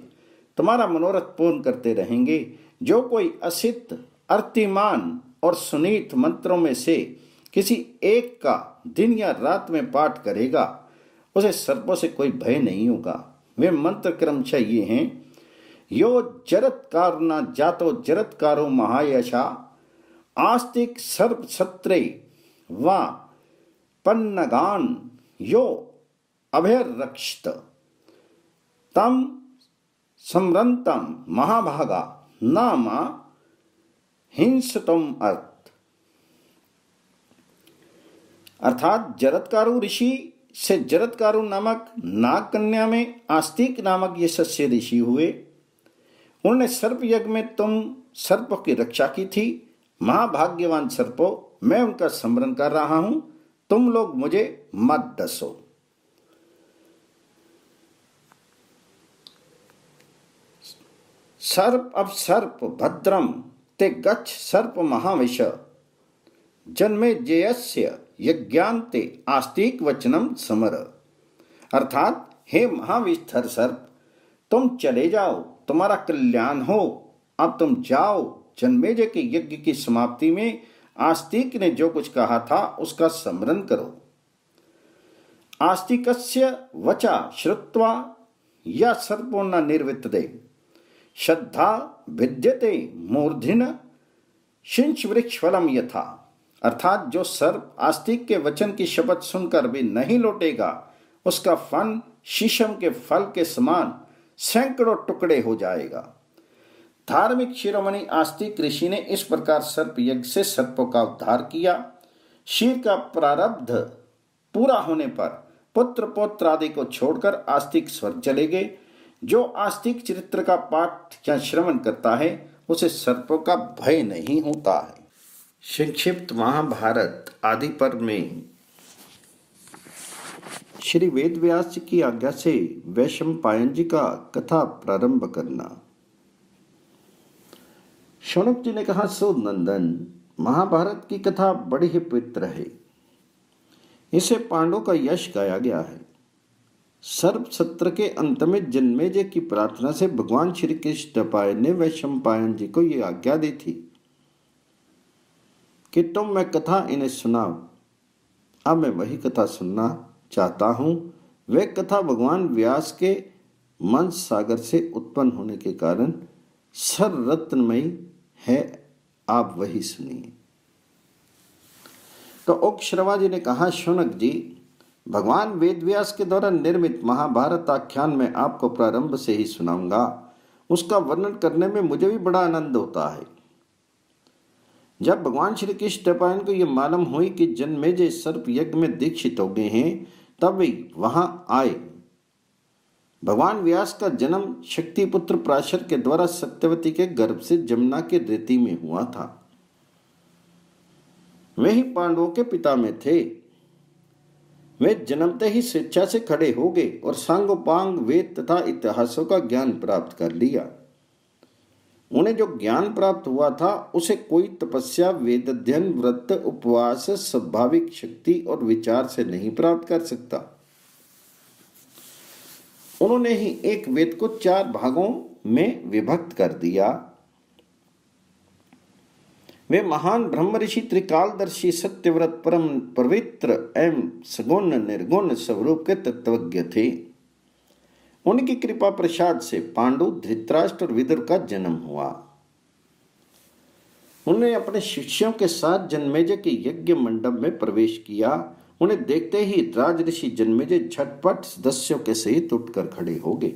तुम्हारा मनोरथ पूर्ण करते रहेंगे। जो कोई असित अर्तिमान और सुनीत मंत्रों में से किसी एक का दिन या रात में पाठ करेगा, उसे सर्पों से कोई भय नहीं होगा। वे मंत्र क्रमशः ये हैं यो न जातो जरत्कारो महायशा। आस्तिक सर्प सत्रे व पन्नगान यो अभयरक्षित। तम समरंतम महाभागा नाम हिंसतम अर्थ। अर्थात जरत्कारु ऋषि से जरत्कारु नामक नाग कन्या में आस्तिक नामक ये सस्य ऋषि हुए। उन्होंने सर्प यज्ञ में तुम सर्प की रक्षा की थी। महाभाग्यवान सर्पो, मैं उनका स्मरण कर रहा हूँ। तुम लोग मुझे मत दसो। सर्प अब सर्प भद्रम, ते गच्छ सर्प महाविश जन्मे जयस्य यज्ञान्ते आस्तिक वचनम समर। अर्थात, हे महाविस्तर सर्प, तुम चले जाओ। तुम्हारा कल्याण हो। अब तुम जाओ, जन्मेजय के यज्ञ की समाप्ति में आस्तिक ने जो कुछ कहा था, उसका स्मरण करो। आस्तिकस्य वचा श्रुत्वा, या सर्पो न निर्वित दे श्रद्धा विद्यते मूर्धिन शिंच वृक्ष फलम यथा। अर्थात जो सर्प आस्तिक के वचन की शपथ सुनकर भी नहीं लौटेगा, उसका फन शीशम के फल के समान सैकड़ों टुकड़े हो जाएगा। धार्मिक शिरोमणि आस्तिक ऋषि ने इस प्रकार सर्प यज्ञ से सर्पों का उद्धार किया। शिव का प्रारब्ध पूरा होने पर पुत्र पौत्र आदि को छोड़कर आस्तिक स्वर्ग चले गए। जो आस्तिक चरित्र का पाठ या श्रवण करता है, उसे सर्पों का भय नहीं होता है। संक्षिप्त महाभारत आदि पर में श्री वेद व्यास की आज्ञा से वैशम पायन जी का कथा प्रारंभ करना। शौनक जी ने कहा, सो नंदन, महाभारत की कथा बड़ी ही पवित्र है। इसे पांडव का यश गाया गया है। सर्व सत्र के अंत में जन्मेजय की प्रार्थना से भगवान श्री कृष्ण पाय ने वैशम पायन जी को यह आज्ञा दी थी कि तुम मैं कथा इन्हें सुनाओ अब मैं वही कथा सुनना चाहता हूँ, वे कथा भगवान व्यास के मन सागर से उत्पन्न होने के कारण सर्वरत्नमयी है, आप वही सुनिए। तो उक श्रवा जी ने कहा, शुनक जी, भगवान वेदव्यास के द्वारा निर्मित महाभारत आख्यान में आपको प्रारंभ से ही सुनाऊँगा। उसका वर्णन करने में मुझे भी बड़ा आनंद होता है। जब भगवान श्री कृष्ण को यह मालूम हुई कि जन्मेजय सर्प यज्ञ में दीक्षित हो गए हैं तब वे वहाँ आए। भगवान व्यास का जन्म शक्तिपुत्र प्राशर के द्वारा सत्यवती के गर्भ से जमुना के रेती में हुआ था। वे ही पांडवों के पिता में थे। वे जन्मते ही स्वेच्छा से खड़े हो गए और सांगोपांग वेद तथा इतिहासों का ज्ञान प्राप्त कर लिया। उन्हें जो ज्ञान प्राप्त हुआ था, उसे कोई तपस्या वेद अध्ययन व्रत, उपवास, स्वाभाविक शक्ति और विचार से नहीं प्राप्त कर सकता। उन्होंने ही एक वेद को चार भागों में विभक्त कर दिया। वे महान ब्रह्म ऋषि त्रिकालदर्शी सत्यव्रत परम पवित्र एवं सगुण निर्गुण स्वरूप के तत्वज्ञ थे। उनकी कृपा प्रसाद से पांडु धृतराष्ट्र और विदुर का जन्म हुआ। उन्हें अपने शिष्यों के साथ जन्मेजय के यज्ञ मंडप में प्रवेश किया। उन्हें देखते ही राज ऋषि जन्मेजय झटपट सदस्यों के सहित उठकर खड़े हो गए।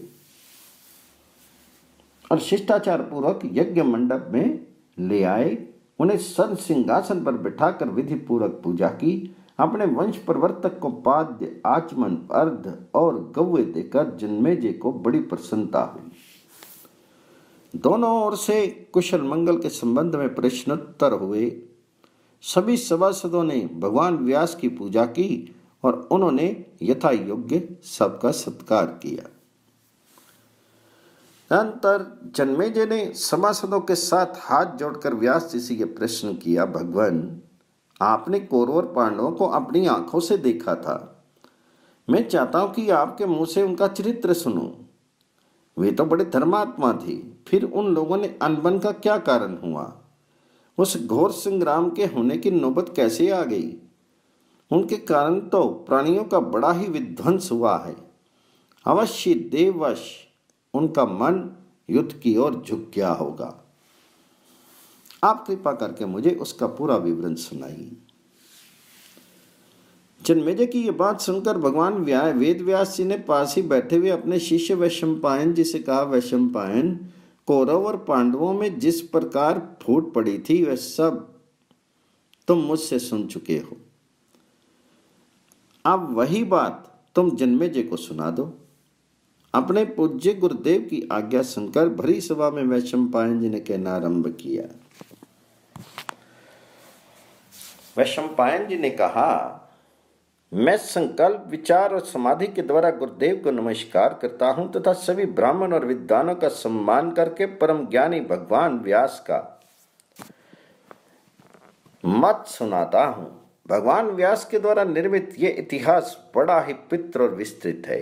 और शिष्टाचार पूर्वक यज्ञ मंडप में ले आए। उन्हें सन सिंहासन पर बिठाकर विधि पूर्वक पूजा की। अपने वंश प्रवर्तक को पाद्य, आचमन, अर्ध और गव्य देकर जन्मेजय को बड़ी प्रसन्नता हुई। दोनों ओर से कुशल मंगल के संबंध में प्रश्नोत्तर हुए। सभी सभासदों ने भगवान व्यास की पूजा की और उन्होंने यथा योग्य सबका सत्कार किया। अंतर जन्मेजय ने सभासदों के साथ हाथ जोड़कर व्यास जी से यह प्रश्न किया, भगवान आपने कौरव पांडवों को अपनी आँखों से देखा था। मैं चाहता हूँ कि आपके मुँह से उनका चरित्र सुनो। वे तो बड़े धर्मात्मा थे। फिर उन लोगों ने अनबन का क्या कारण हुआ? उस घोर संग्राम के होने की नौबत कैसे आ गई? उनके कारण तो प्राणियों का बड़ा ही विध्वंस हुआ है। अवश्य देववश उनका मन युद्ध की ओर झुक गया होगा। आप कृपा करके मुझे उसका पूरा विवरण सुनाइए। जन्मेजय की यह बात सुनकर भगवान व्याय वेद व्यास जी ने पास ही बैठे हुए अपने शिष्य वैशंपायन जी से कहा वैशंपायन कौरव और पांडवों में जिस प्रकार फूट पड़ी थी वह सब तुम मुझसे सुन चुके हो। अब वही बात तुम जन्मेजय को सुना दो। अपने पूज्य गुरुदेव की आज्ञा सुनकर भरी सभा में वैशंपायन जी ने कहना आरंभ किया। वैशंपायन जी ने कहा, मैं संकल्प, विचार और समाधि के द्वारा गुरुदेव को नमस्कार करता हूँ तथा सभी ब्राह्मण और विद्वानों का सम्मान करके परम ज्ञानी भगवान व्यास का मत सुनाता हूँ। भगवान व्यास के द्वारा निर्मित ये इतिहास बड़ा ही पित्र और विस्तृत है।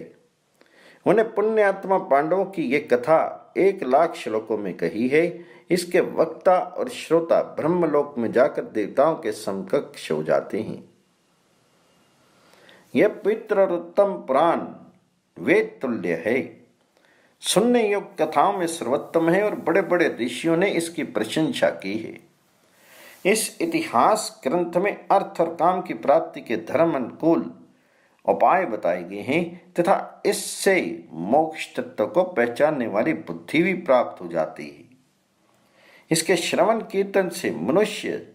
उन्हें पुण्यात्मा पांडवों की ये कथा एक लाख श्लोकों में कही है। इसके वक्ता और श्रोता ब्रह्मलोक में जाकर देवताओं के समकक्ष हो जाते हैं। यह पवित्र और उत्तम पुराण वेद तुल्य है। सुनने योग्य कथाओं में सर्वोत्तम है और बड़े बड़े ऋषियों ने इसकी प्रशंसा की है। इस इतिहास ग्रंथ में अर्थ और काम की प्राप्ति के धर्म अनुकूल उपाय बताए गए हैं तथा इससे मोक्ष तत्व को पहचानने वाली बुद्धि भी प्राप्त हो जाती है। इसके श्रवण कीर्तन से मनुष्य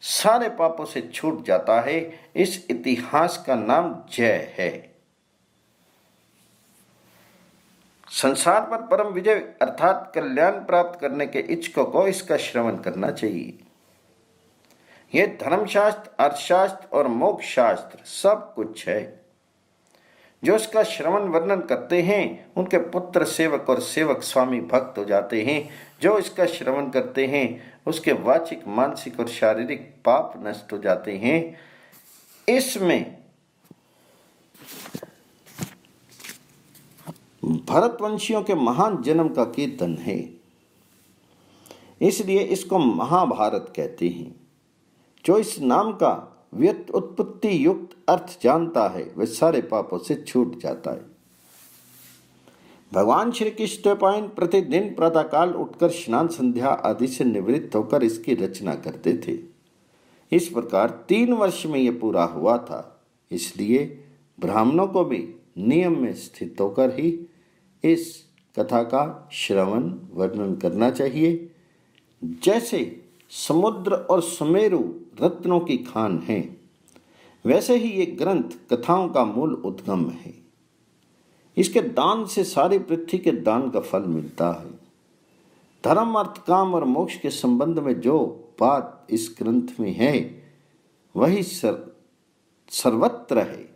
सारे पापों से छूट जाता है। इस इतिहास का नाम जय है। संसार पर परम विजय अर्थात कल्याण प्राप्त करने के इच्छुकों को इसका श्रवण करना चाहिए। यह धर्मशास्त्र, अर्थशास्त्र और मोक्ष शास्त्र सब कुछ है। जो इसका श्रवण वर्णन करते हैं, उनके पुत्र सेवक और सेवक स्वामी भक्त हो जाते हैं। जो इसका श्रवण करते हैं, उसके वाचिक, मानसिक और शारीरिक पाप नष्ट हो जाते हैं। इसमें भरतवंशियों के महान जन्म का कीर्तन है। इसलिए इसको महाभारत कहते हैं। जो इस नाम का व्यत उत्पत्ति युक्त अर्थ जानता है वह सारे पापों से छूट जाता है। भगवान श्री कृष्ण पायन प्रतिदिन प्रातःकाल उठकर स्नान संध्या आदि से निवृत्त होकर इसकी रचना करते थे। इस प्रकार तीन वर्ष में यह पूरा हुआ था। इसलिए ब्राह्मणों को भी नियम में स्थित होकर ही इस कथा का श्रवण, वर्णन करना चाहिए। जैसे समुद्र और सुमेरु रत्नों की खान है। वैसे ही ये ग्रंथ कथाओं का मूल उद्गम है। इसके दान से सारी पृथ्वी के दान का फल मिलता है। धर्म अर्थ काम और मोक्ष के संबंध में जो बात इस ग्रंथ में है वही सर, सर्वत्र है।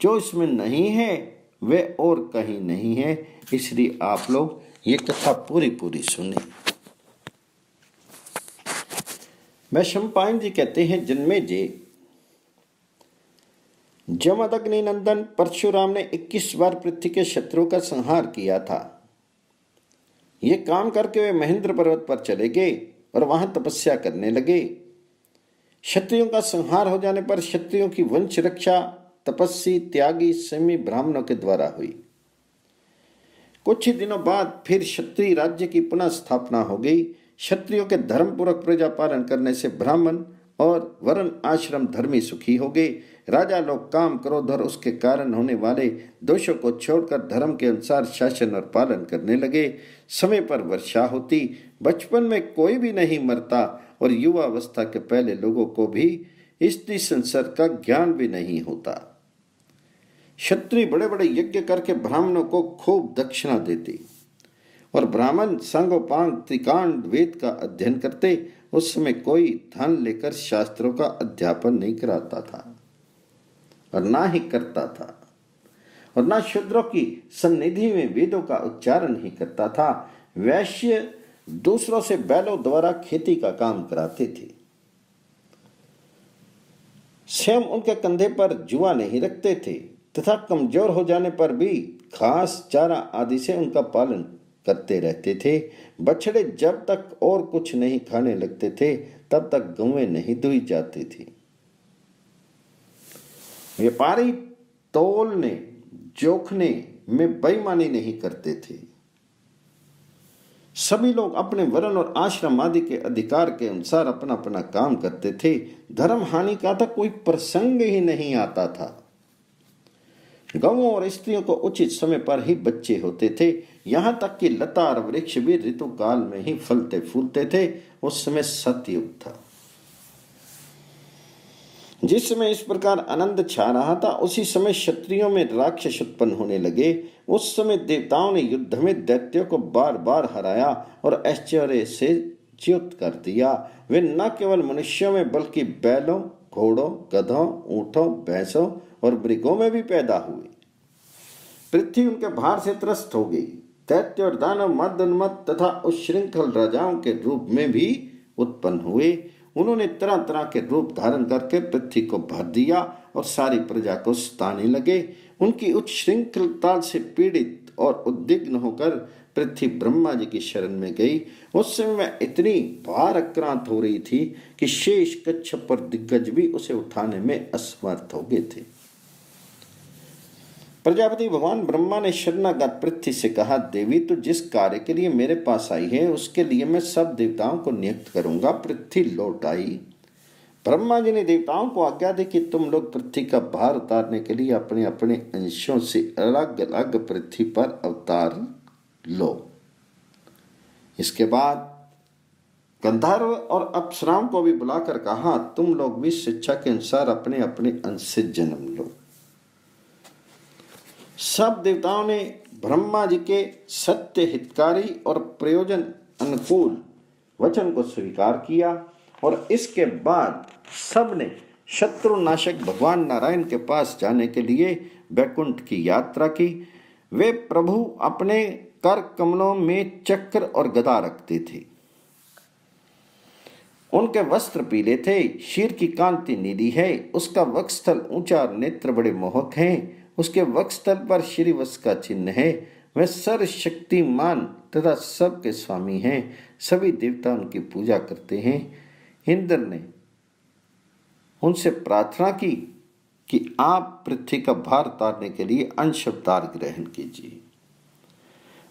जो इसमें नहीं है वे और कहीं नहीं है। इसलिए आप लोग ये कथा पूरी पूरी सुने। मैं शंपायन जी कहते हैं, जन्मे जे। जमदग्नि नंदन परशुराम ने 21 बार पृथ्वी के शत्रु का संहार किया था। ये काम करके वे महेंद्र पर्वत पर चले गए और वहाँ तपस्या करने लगे। क्षत्रियों का संहार हो जाने पर क्षत्रियों की वंश रक्षा तपस्वी त्यागी समी ब्राह्मणों के द्वारा हुई। कुछ ही दिनों बाद फिर क्षत्रिय राज्य की पुनः स्थापना हो गई क्षत्रियों के धर्म पूर्वक प्रजा पालन करने से ब्राह्मण और वरण आश्रम धर्मी सुखी हो गए। राजा लोग काम क्रोध और उसके कारण होने वाले दोषों को छोड़कर धर्म के अनुसार शासन और पालन करने लगे। समय पर वर्षा होती। बचपन में कोई भी नहीं मरता और युवा अवस्था के पहले लोगों को भी स्त्री संसार का ज्ञान भी नहीं होता। क्षत्रिय बड़े बड़े यज्ञ करके ब्राह्मणों को खूब दक्षिणा देते। और ब्राह्मण संगोपांग त्रिकांड वेद का अध्ययन करते उस समय कोई धन लेकर शास्त्रों का अध्यापन नहीं कराता था, और ना ही करता था, और ना शूद्रों की सन्निधि में वेदों का उच्चारण ही करता था। वैश्य दूसरों से बैलों द्वारा खेती का काम कराते थे। स्वयं उनके कंधे पर जुआ नहीं रखते थे, तथा कमज़ोर हो जाने पर भी घास, चारा आदि से उनका पालन करते रहते थे। बछड़े जब तक और कुछ नहीं खाने लगते थे, तब तक गौएँ नहीं दुई जाती थी। व्यापारी तोलने जोखने में बेईमानी नहीं करते थे। सभी लोग अपने वरण और आश्रम आदि के अधिकार के अनुसार अपना अपना काम करते थे। धर्म हानि का था कोई प्रसंग ही नहीं आता था। गवों और स्त्रियों को उचित समय पर ही बच्चे होते थे। यहाँ तक कि लता और वृक्ष भी ऋतु काल में ही फलते फूलते थे, उस समय सतयुग था। जिस समय इस प्रकार आनंद छा रहा था, उसी समय क्षत्रियों में राक्षस उत्पन्न होने लगे। उस समय देवताओं ने युद्ध में दैत्यों को बार बार हराया और ऐश्चर्य से च्युत कर दिया। वे न केवल मनुष्यों में, बल्कि बैलों, घोड़ों, गधों, ऊंटों, भैंसों और मृगों में भी पैदा हुए। पृथ्वी उनके भार से त्रस्त हो गई। दैत्य और दानव मद उन्मत तथा उश्रृंखल राजाओं के रूप में भी उत्पन्न हुए। उन्होंने तरह तरह के रूप धारण करके पृथ्वी को भर दिया और सारी प्रजा को सताने लगे। उनकी उच्च श्रृंखलता से पीड़ित और उद्विग्न होकर पृथ्वी ब्रह्मा जी की शरण में गई। उस समय वह इतनी भार आक्रांत हो रही थी कि शेष कच्छप पर दिग्गज भी उसे उठाने में असमर्थ हो गए थे। प्रजापति भगवान ब्रह्मा ने शरणागत पृथ्वी से कहा, देवी तो जिस कार्य के लिए मेरे पास आई है, उसके लिए मैं सब देवताओं को नियुक्त करूँगा। पृथ्वी लौट आई। ब्रह्मा जी ने देवताओं को आज्ञा दी कि तुम लोग पृथ्वी का भार उतारने के लिए अपने अपने अंशों से अलग अलग पृथ्वी पर अवतार लो। इसके बाद गंधर्व और अप्सराओं को भी बुलाकर कहा, तुम लोग भी शिक्षा के अनुसार अपने अपने अंश से जन्म लो। सब देवताओं ने ब्रह्मा जी के सत्य हितकारी और प्रयोजन अनुकूल वचन को स्वीकार किया और इसके बाद सबने शत्रुनाशक भगवान नारायण के पास जाने के लिए बैकुंठ की यात्रा की। वे प्रभु अपने कर कमलों में चक्र और गदा रखते थे। उनके वस्त्र पीले थे, शीर की कांति नीली है, उसका वक्षस्थल ऊँचा नेत्र बड़े मोहक हैं। उसके वक्षस्थल पर श्रीवत्स का चिन्ह है। वह सर्वशक्तिमान तथा सबके स्वामी हैं। सभी देवता उनकी पूजा करते हैं। इंद्र ने उनसे प्रार्थना की कि आप पृथ्वी का भार उतारने के लिए अंश अवतार ग्रहण कीजिए।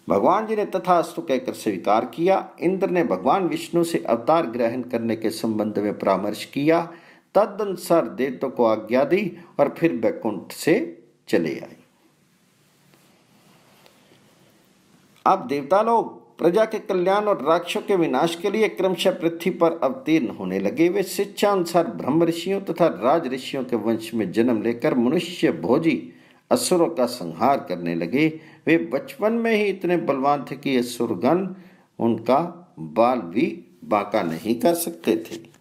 भगवान जी ने तथास्तु कहकर स्वीकार किया। इंद्र ने भगवान विष्णु से अवतार ग्रहण करने के संबंध में परामर्श किया। तदनुसार देवतों को आज्ञा दी और फिर बैकुंठ से चले आए। अब देवता लोग प्रजा के कल्याण और राक्षों के विनाश के लिए क्रमशः पृथ्वी पर अवतीर्ण होने लगे। वे शिक्षा अनुसार ब्रह्म ऋषियों तथा राज ऋषियों के वंश में जन्म लेकर मनुष्य भोजी असुरों का संहार करने लगे। वे बचपन में ही इतने बलवान थे कि असुरगण उनका बाल भी बाका नहीं कर सकते थे।